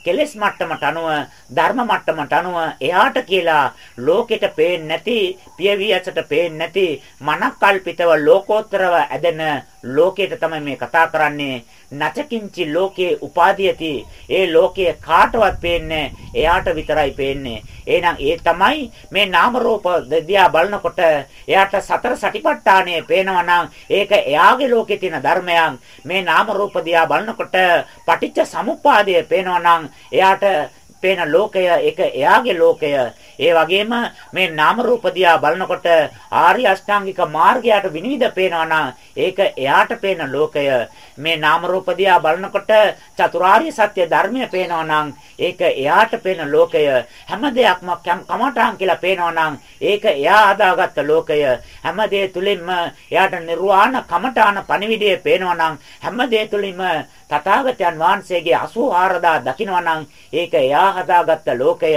කෙලෙස් මට්ටමට අනුව, ධර්ම මට්ටමට අනුව එයාට කියලා ලෝකෙට පේන්නේ නැති, පියවි ඇසට පේන්නේ නැති, මනක්කල්පිතව ලෝකෝත්තරව ඇදෙන ලෝකයට තමයි මේ කතා කරන්නේ. නචකින්චි ලෝකේ උපාදීයති. ඒ ලෝකයේ කාටවත් පේන්නේ එයාට විතරයි පේන්නේ. එහෙනම් ඒ තමයි මේ නාම රූප දිහා බලනකොට එයාට සතර සටිපට්ඨානය පේනවා නම් ඒක එයාගේ ලෝකේ තියෙන ධර්මයන්. මේ නාම රූප දිහා බලනකොට පටිච්ච සමුප්පාදය පේනවා නම් එයාට පේන ලෝකය ඒක එයාගේ ලෝකය. ඒ වගේම මේ නාම රූප දිහා බලනකොට ආර්ය අෂ්ටාංගික මාර්ගයට විනිවිද පේනවා නම් ඒක එයාට පේන ලෝකය. මේ නාම රූප දිහා බලනකොට චතුරාර්ය සත්‍ය ධර්මය පේනවා නම් ඒක එයාට පේන ලෝකය. හැම දෙයක්ම කමඨාන් කියලා පේනවා නම් ඒක එයා හදාගත්ත ලෝකය. හැම දෙය තුලින්ම එයාට නිර්වාණ කමඨාන පණිවිඩය පේනවා නම් හැම දෙය තුලින්ම තථාගතයන් වහන්සේගේ 84000 දකිනවා නම් ඒක එයා හදාගත්ත ලෝකය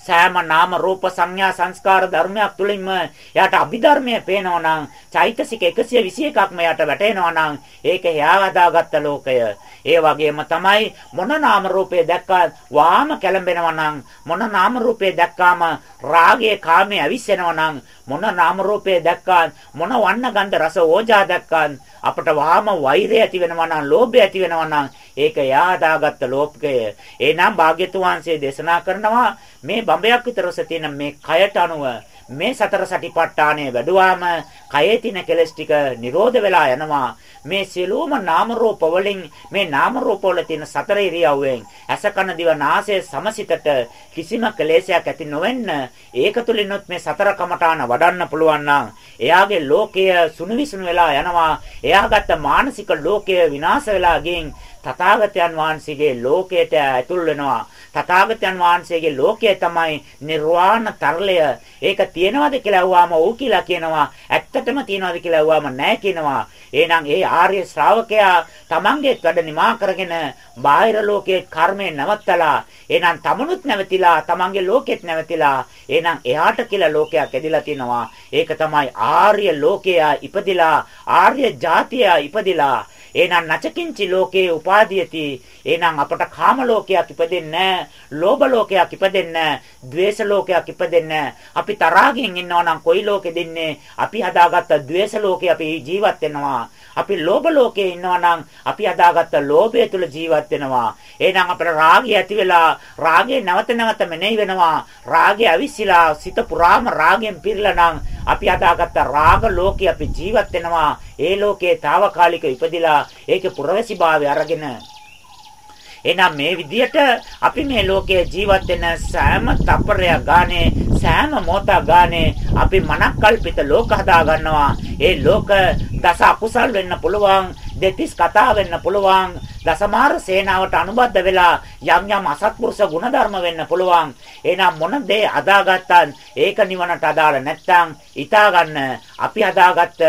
සෑම නාම රූප සංඥා සංස්කාර ධර්මයක් තුලින්ම එයාට අභිධර්මය පේනවා නම් චෛතසික 121ක්ම එයාට වැටෙනවා නම් ඒක එයා හදාගත්ත ලෝකය. ඒ වගේම තමයි මොන නාම රූපේ දැක්කත් වාම කැළඹෙනවා නම් මොන නාම රූපේ දැක්කාම රාගයේ කාමයේ අවිස්සෙනවා නම් මොන නාම රූපේ දැක්කත් මොන වන්න ගන්ධ රස ඕජා දැක්කත් අපට වහාම වෛරය ඇති වෙනවා නම් ලෝභය ඇති වෙනවා නම් ඒක යාදාගත්ත ලෝභකය. එනම් භාග්‍යතුන් වහන්සේ දේශනා කරනවා මේ බඹයක් විතරස තියෙන මේ කයට අනුව මේ සතර සටිපට්ඨානය වැඩුවාම කයේ තින කෙලස් ටික නිරෝධ වෙලා යනවා. මේ සියලුම නාම රූප වලින් මේ නාම රූප වල තියෙන සතර ඉරියව්වෙන් ඇස කන දිව නාසය සමසිතට කිසිම ක්ලේශයක් ඇති නොවෙන්න ඒක තුලිනුත් මේ සතර කමඨාන වඩන්න පුළුවන් නම් එයාගේ ලෝකය සුණුවිසුණු වෙලා යනවා එයාගත්ත මානසික ලෝකය විනාශ වෙලා ගින් තථාගතයන් වහන්සේගේ ලෝකයට ඇතුල් වෙනවා තථාගතයන් වහන්සේගේ ලෝකය තමයි නිර්වාණ තරලය. ඒක තියනවද කියලා අහුවාම ඔව් කියලා කියනවා. ඇත්තටම තියනවද කියලා අහුවාම නැහැ කියනවා. එහෙනම් ඒ ආර්ය ශ්‍රාවකයා තමන්ගේ වැඩ නිමා කරගෙන බාහිර ලෝකයේ කර්මය නවත්තලා එහෙනම් තමනුත් නැවතිලා තමන්ගේ ලෝකෙත් නැවතිලා එහෙනම් එයාට කියලා ලෝකයක් ඇදිලා තිනවා. ඒක තමයි ආර්ය ලෝකයා ඉපදිලා ආර්ය ජාතිය ඉපදිලා එහෙනම් නචකින්චි ලෝකේ උපාදීයති. එහෙනම් අපට කාම ලෝකයක් ඉපදෙන්නේ ලෝභ ලෝකයක් ඉපදෙන්නේ ද්වේෂ ලෝකයක් ඉපදෙන්නේ අපි තරහකින් ඉන්නවා නම් කොයි ලෝකෙ දෙන්නේ? අපි හදාගත්ත ද්වේෂ ලෝකේ අපි ජීවත් වෙනවා. අපි ලෝභ ලෝකේ ඉන්නවා නම් අපි හදාගත්ත ලෝභය තුල ජීවත් වෙනවා. එහෙනම් අපේ රාගය ඇති වෙලා රාගය නැවත නැවත මෙනෙහි වෙනවා. රාගය අවිසිලා සිත පුරාම රාගයෙන් පිරලා නම් අපි හදාගත්ත රාග ලෝකේ අපි ජීවත් වෙනවා. ඒ ලෝකේ తాවකාලික ඉපදිලා ඒකේ පුරවැසිභාවය අරගෙන එහෙනම් මේ විදියට අපි මේ ලෝකයේ ජීවත් වෙන සෑම තප්පරයක් ගානේ සෑම මොහොතක් ගානේ අපි මනක්කල්පිත ලෝක හදා ගන්නවා. ඒ ලෝක දස අකුසල් වෙන්න පුළුවන්, දෙතිස් කතා වෙන්න පුළුවන්, දසමාර සේනාවට අනුබද්ධ වෙලා යම් යම් අසත්පුරුෂ ගුණධර්ම වෙන්න පුළුවන්. එහෙනම් මොන දේ අදාගත්තත් ඒක නිවනට අදාළ නැත්නම් ඊටා ගන්න අපි අදාගත්ත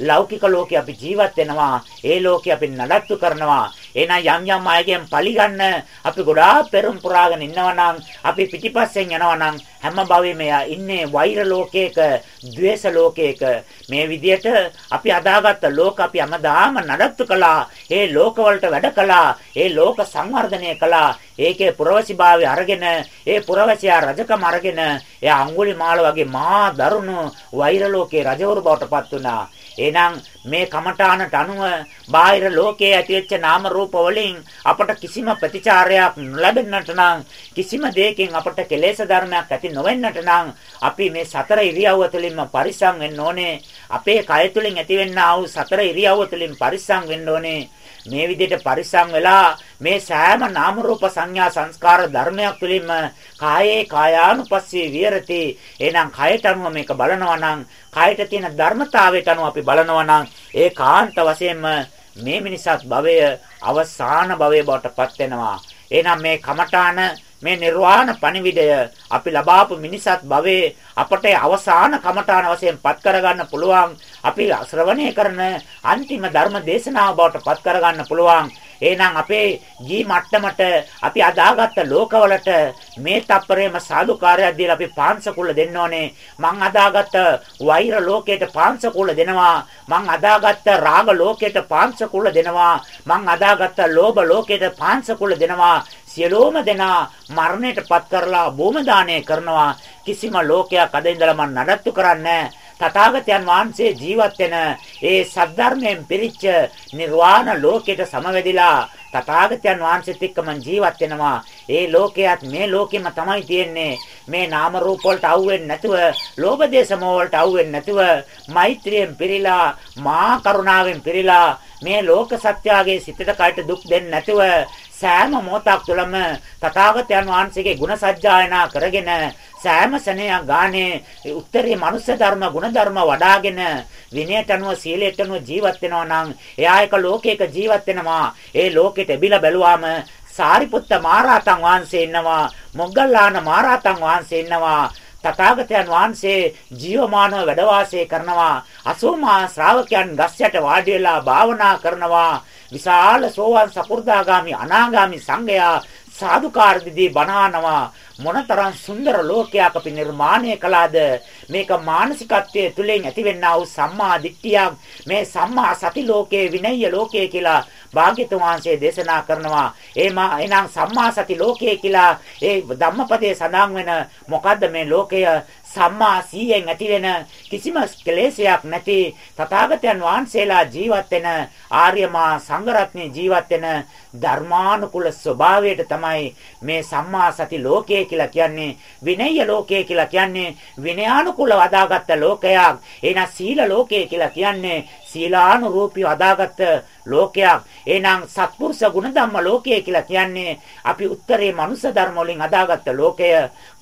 ලෞකික ලෝකේ අපි ජීවත් වෙනවා. ඒ ලෝකේ අපි නඩත්තු කරනවා. එහෙනම් යම් යම් අයගෙන් පරිගන්න අපි ගොඩාක් පෙරම් පුරාගෙන ඉන්නවනම් අපි පිටිපස්සෙන් යනවනම් හැම භවෙම ඉන්නේ වෛර ලෝකයක, ద్వේෂ ලෝකයක. මේ විදිහට අපි අදාගත්ත ලෝක අපි හැමදාම නඩත්තු කළා. ඒ ලෝකවලට වැඩ කළා. ඒ ලෝක සංවර්ධනය කළා. ඒකේ පුරවැසිභාවය අරගෙන ඒ පුරවැසියා රජකම අරගෙන එයා අඟුලිමාල වගේ මහා දරුණු වෛර ලෝකේ රජවරු බවට පත් වුණා. එහෙනම් මේ කමඨානට අනුව බාහිර ලෝකයේ ඇතිවෙච්ච නාම රූප වලින් අපට කිසිම ප්‍රතිචාරයක් නොලැබෙන්නට නම් කිසිම දෙයකින් අපට කෙලෙස් ධර්මයක් ඇති නොවෙන්නට නම් අපි මේ සතර ඉරියව්ව තුළින්ම පරිස්සම් වෙන්න ඕනේ. අපේ කය තුළින් ඇතිවෙනා වූ සතර ඉරියව්ව තුළින් පරිස්සම් වෙන්න ඕනේ. මේ විදිහට පරිස්සම් වෙලා මේ සෑම නාම රූප සංඥා සංස්කාර ධර්මයක් තුළින්ම කායේ කායානුපස්සී විහෙරති. එහෙනම් කයට අනුව මේක බලනවා නම් කයට තියෙන ධර්මතාවයට අනුව අපි බලනවා නම් ඒ කාන්ත වශයෙන්ම මේ මිනිසත් භවය අවසාන භවය බවට පත් වෙනවා. එහෙනම් මේ කමඨාන මේ නිර්වාණ පණිවිඩය අපි ලබාපු මිනිසත් භවයේ අපට අවසාන කමඨාන වශයෙන් පත් කරගන්න පුළුවන් අපි ශ්‍රවණය කරන අන්තිම ධර්ම දේශනාව බවට පත් කරගන්න පුළුවන් එහෙනම් අපේ ජී මට්ටමට අපි අදාගත්ත ලෝකවලට මේ තප්පරේම සාදුකාරයක් දීලා අපි පාංශකුල දෙන්න ඕනේ. මං අදාගත්ත වෛර ලෝකයට පාංශකුල දෙනවා. මං අදාගත්ත රාග ලෝකයට පාංශකුල දෙනවා. මං අදාගත්ත ලෝභ ලෝකයට පාංශකුල දෙනවා. සියලෝම දෙනා මරණයටපත් කරලා බොම දාණය කරනවා. කිසිම ලෝකයක් අද ඉඳලා මම නඩත්තු කරන්නේ තථාගතයන් වහන්සේ ජීවත් වෙන ඒ සද්ධර්මයෙන් පිරිච්ච නිර්වාණ ලෝකයට සමවැදිලා තථාගතයන් වහන්සේත් එක්කම ජීවත් වෙනවා. ඒ ලෝකයක් මේ ලෝකෙම තමයි තියෙන්නේ. මේ නාම රූප වලට අහුවෙන්නේ නැතුව, ලෝභ දේශ මොහ වලට අහුවෙන්නේ නැතුව, මෛත්‍රියෙන් පිරීලා, මහා කරුණාවෙන් පිරීලා මේ ලෝක සත්‍යයේ සිතට කයට දුක් දෙන්නේ නැතුව සෑම මොහොතක් තුළම තථාගතයන් වහන්සේගේ ගුණ සජ්ජායනා කරගෙන සෑම සෙනෙයක් ගානේ උත්තරී මනුෂ්‍ය ධර්ම ගුණ ධර්ම වඩාගෙන විනයට අනුව සීලයට අනුව ජීවත් වෙනවා නම් එයා එක ලෝකයක ජීවත් වෙනවා. ඒ ලෝකෙට එබිලා බැලුවාම සාරිපුත්ත මහරහතන් වහන්සේ ඉන්නවා මොග්ගල්ලාන මහරහතන් වහන්සේ ඉන්නවා. තථාගතයන් වහන්සේ ජීවමානව වැඩ වාසය කරනවා අසෝමා ශ්‍රාවකයන් ගස් යට වාඩි වෙලා භාවනා කරනවා. විශාල සෝවාන් සකු르දාගාමි අනාගාමි සංඝයා සාදුකාර දිදී බණානවා. මොනතරම් සුන්දර ලෝකයක් අපි නිර්මාණය කළාද? මේක මානසිකත්වයේ තුලින් ඇතිවෙනා වූ සම්මා දිට්ඨියක්. මේ සම්මා සති ලෝකයේ විනය්‍ය ලෝකයේ කියලා භාග්‍යතුන් වහන්සේ දේශනා කරනවා. එම එනම් සම්මා සති ලෝකයේ කියලා ඒ ධම්මපදයේ සඳහන් වෙන මොකද්ද මේ ලෝකය? සම්මා සීයෙන් ඇති වෙන කිසිම ක්ලේශයක් නැති තථාගතයන් වහන්සේලා ජීවත් වෙන ආර්යමා සංඝරත්නයේ ජීවත් වෙන ධර්මානුකූල ස්වභාවයට තමයි මේ සම්මා සති ලෝකය කියලා කියන්නේ විනය ලෝකය කියලා කියන්නේ විනයානුකූලව අදාගත්ත ලෝකයක්. එහෙනම් සීල ලෝකය කියලා කියන්නේ සීලානුරූපී අදාගත්ත ලෝකයක්. එහෙනම් සත්පුරුෂ ගුණධම්ම ලෝකය කියලා කියන්නේ අපි උත්තරේ මනුෂ්‍ය ධර්ම වලින් අදාගත්ත ලෝකය.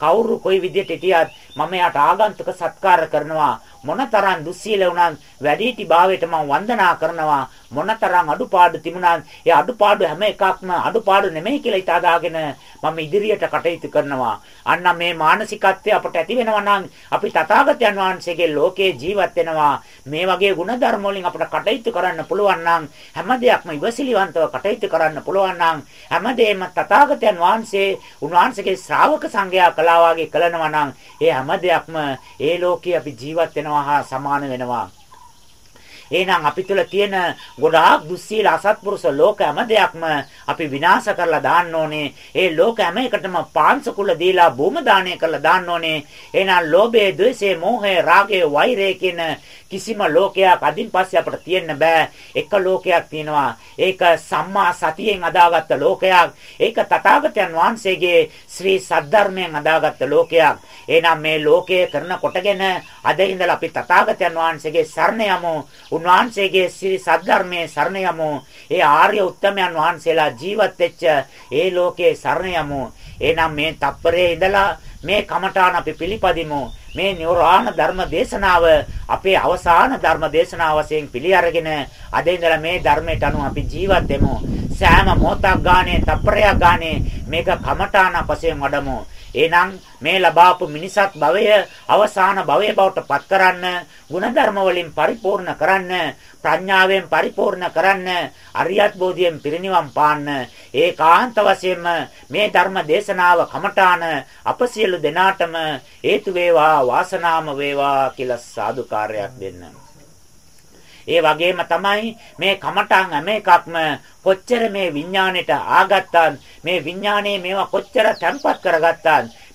කවුරු කොයි විදිහට හිටියත් මම යාට ආගන්තුක සත්කාර කරනවා. මොනතරම් දුස්සීල වුණත් වැඩිහිටි භාවයට මම වන්දනා කරනවා. මොනතරම් අඩුපාඩු තිබුණත් ඒ අඩුපාඩු හැම එකක්ම අඩුපාඩු නෙමෙයි කියලා හිතාදාගෙන මම ඉදිරියට කටයුතු කරනවා. අන්න මේ මානසිකත්වය අපට ඇති වෙනවා නම් අපි තථාගතයන් වහන්සේගේ ලෝකේ ජීවත් වෙනවා. මේ වගේ ಗುಣධර්ම වලින් අපට කටයුතු කරන්න පුළුවන් නම් හැම දෙයක්ම ඉවසිලිවන්තව කටයුතු කරන්න පුළුවන් නම් හැමදේම තථාගතයන් වහන්සේ උන්වහන්සේගේ ශ්‍රාවක සංඝයා කළා වගේ කළනවා නම් ඒ හැම දෙයක්ම ඒ ලෝකේ අපි ජීවත් වෙනවා හා සමාන වෙනවා. එහෙනම් අපි තුල තියෙන ගොඩාක් දුස්සීල අසත්පුරුෂ ලෝක හැම දෙයක්ම අපි විනාශ කරලා දාන්න ඕනේ. ඒ ලෝක හැම එකටම පාංශකුල දීලා භූම දාණය කරලා දාන්න ඕනේ. එහෙනම් ලෝභය, ද්වේෂය, මෝහය, රාගය, වෛරය කියන කිසිම ලෝකයක් අදින් පස්සේ අපිට තියෙන්න බෑ. එක ලෝකයක් තියෙනවා. ඒක සම්මා සතියෙන් අදාගත්ත ලෝකයක්. ඒක තථාගතයන් වහන්සේගේ ශ්‍රී සද්ධර්මයෙන් අදාගත්ත ලෝකයක්. එහෙනම් මේ ලෝකය කරන කොටගෙන අද ඉඳලා අපි තථාගතයන් වහන්සේගේ සරණ යමු. උන්වහන්සේගේ ශ්‍රී සද්ධර්මයේ සරණ යමු. ඒ ආර්ය උත්තමයන් වහන්සේලා ජීවත් වෙච්ච ඒ ලෝකයේ සරණ යමු. එහෙනම් මේ තප්පරේ ඉඳලා මේ කමඨාන අපි පිළිපදිමු. මේ නිර්වාණ ධර්ම දේශනාව අපේ අවසාන ධර්ම දේශනාව වශයෙන් පිළි අරගෙන අද ඉඳලා මේ ධර්මයට අනුව අපි ජීවත් වෙමු. සෑම මොහොතක් ගානේ තප්පරයක් ගානේ මේක කමඨාන වශයෙන් වඩමු. එහෙනම් මේ ලබාපු මිනිසත් භවය අවසාන භවය බවට පත් කරන්න, ಗುಣධර්ම වලින් පරිපූර්ණ කරන්න, ප්‍රඥාවෙන් පරිපූර්ණ කරන්න, අරියත් බෝධියෙන් පිරිනිවන් පාන්න. ඒකාන්ත වශයෙන්ම මේ ධර්ම දේශනාව කමඨාන අප සියලු දෙනාටම හේතු වේවා වාසනාම වේවා කියලා සාදුකාරයක් දෙන්න. ඒ වගේම තමයි මේ කමඨාන් හැම එකක්ම කොච්චර මේ විඥාණයට ආගත්තත් මේ විඥාණයේ මේවා කොච්චර තැම්පත් කරගත්තත්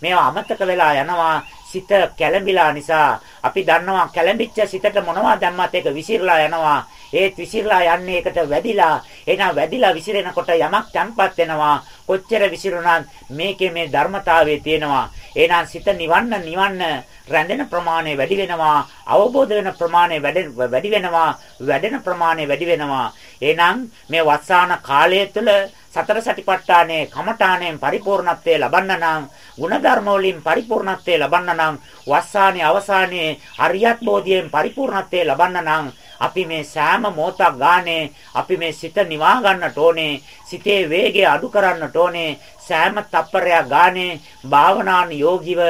මේවා අමතක වෙලා යනවා සිත කැළඹිලා නිසා. අපි දන්නවා කැළඹිච්ච සිතට මොනවා දැම්මත් ඒක විසිරලා යනවා. ඒත් විසිරලා යන්නේ ඒකට වැඩිලා එහෙනම් වැඩිලා විසිරෙනකොට යමක් තැම්පත් වෙනවා. කොච්චර විසිරුණත් මේකේ මේ ධර්මතාවය තියෙනවා. එහෙනම් සිත නිවන්න නිවන්න රැඳෙන ප්‍රමාණය වැඩි වෙනවා. අවබෝධ වෙන ප්‍රමාණය වැඩි වෙනවා. වැඩෙන ප්‍රමාණය වැඩි වෙනවා. එහෙනම් මේ වස්සාන කාලය තුළ සතර සටිපට්ඨානයේ කමඨාණයෙන් පරිපූර්ණත්වයේ ලබන්න නම් ಗುಣධර්ම වලින් පරිපූර්ණත්වයේ ලබන්න නම් වස්සානේ අවසානයේ අරියත් බෝධියෙන් පරිපූර්ණත්වයේ ලබන්න නම් අපි මේ සෑම මොහොතක් ගානේ අපි මේ සිත නිවා ගන්නට ඕනේ සිතේ වේගය අඩු කරන්නට ඕනේ සෑම තප්පරයක් ගානේ භාවනාන් යෝගිව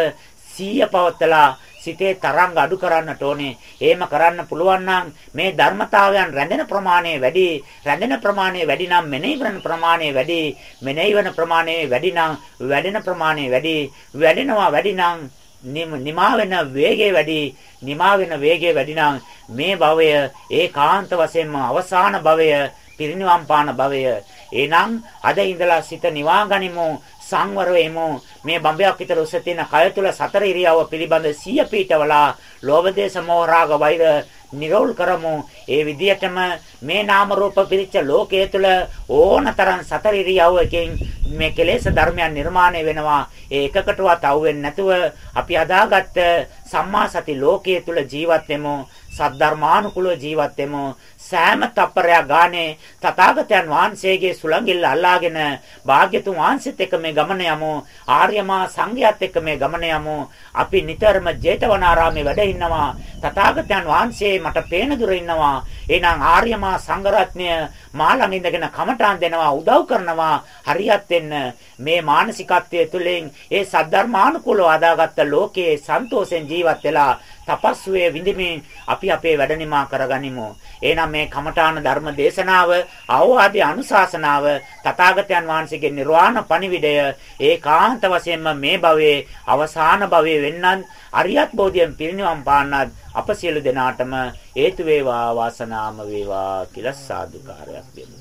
සීය පවත්තලා සිතේ තරංග අඩු කරන්නට ඕනේ. එහෙම කරන්න පුළුවන් නම් මේ ධර්මතාවයන් රැඳෙන ප්‍රමාණය වැඩි, රැඳෙන ප්‍රමාණය වැඩි නම් මෙනෙහි කරන ප්‍රමාණය වැඩි, මෙනෙහි වෙන ප්‍රමාණය වැඩි නම් වැඩෙන ප්‍රමාණය වැඩි, වැඩෙනවා වැඩි නම් නිමා වෙන වේගය වැඩි, නිමා වෙන වේගය වැඩි නම් මේ භවය ඒකාන්ත වශයෙන්ම අවසාන භවය පිරිනිවන් පාන භවය. එහෙනම් අද ඉඳලා සිත නිවා ගනිමු සංවර වෙමු මේ බඹයක් විතර උස තියෙන කය තුල සතර ඉරියව්ව පිළිබඳ සිය පීඨවලා ලෝභ දේශ මොහ රාග වෛර නිරෝල් කරමු. ඒ විදියටම මේ නාම රූප පිරිච්ච ලෝකයේ තුල ඕනතරම් සතර ඉරියව්වකින් මේ කෙලෙස් ධර්මයන් නිර්මාණය වෙනවා. ඒ එකකටවත් අවුෙන්නේ නැතුව අපි අදාගත්ත සම්මා සති ලෝකයේ තුල ජීවත් වෙමු. සද්ධර්මානුකූලව ජීවත් වෙමු. සෑම තප්පරයක් ගානේ තථාගතයන් වහන්සේගේ සුළඟිල්ල අල්ලාගෙන භාග්‍යතුන් වහන්සේත් එක්ක මේ ගමන යමු. ආර්යමා සංඝයාත් එක්ක මේ ගමන යමු. අපි නිතරම ජේතවනාරාමේ වැඩ ඉන්නවා. තථාගතයන් වහන්සේ මට පේන දුර ඉන්නවා. එහෙනම් ආර්යමා සංඝරත්නය මා ළඟ ඉඳගෙන කමඨාන් දෙනවා උදව් කරනවා. හරියත් වෙන්න මේ මානසිකත්වයේ තුලින් ඒ සද්ධර්මානුකූලව අදාගත්ත ලෝකයේ සන්තෝෂෙන් ජීවත් වෙලා තපස්වේ විඳිමින් අපි අපේ වැඩ නිමා කරගනිමු. එහෙනම් මේ කමඨාන ධර්ම දේශනාව, අවවාදී අනුශාසනාව, තථාගතයන් වහන්සේගේ නිර්වාණ පණිවිඩය ඒකාන්ත වශයෙන්ම මේ භවයේ අවසාන භවයේ වෙන්නත් අරියත් බෝධියෙන් පිරිනිවන් පාන්නත් අප සියලු දෙනාටම හේතු වේවා වාසනාම වේවා කියලා සාදුකාරයක් දෙමු.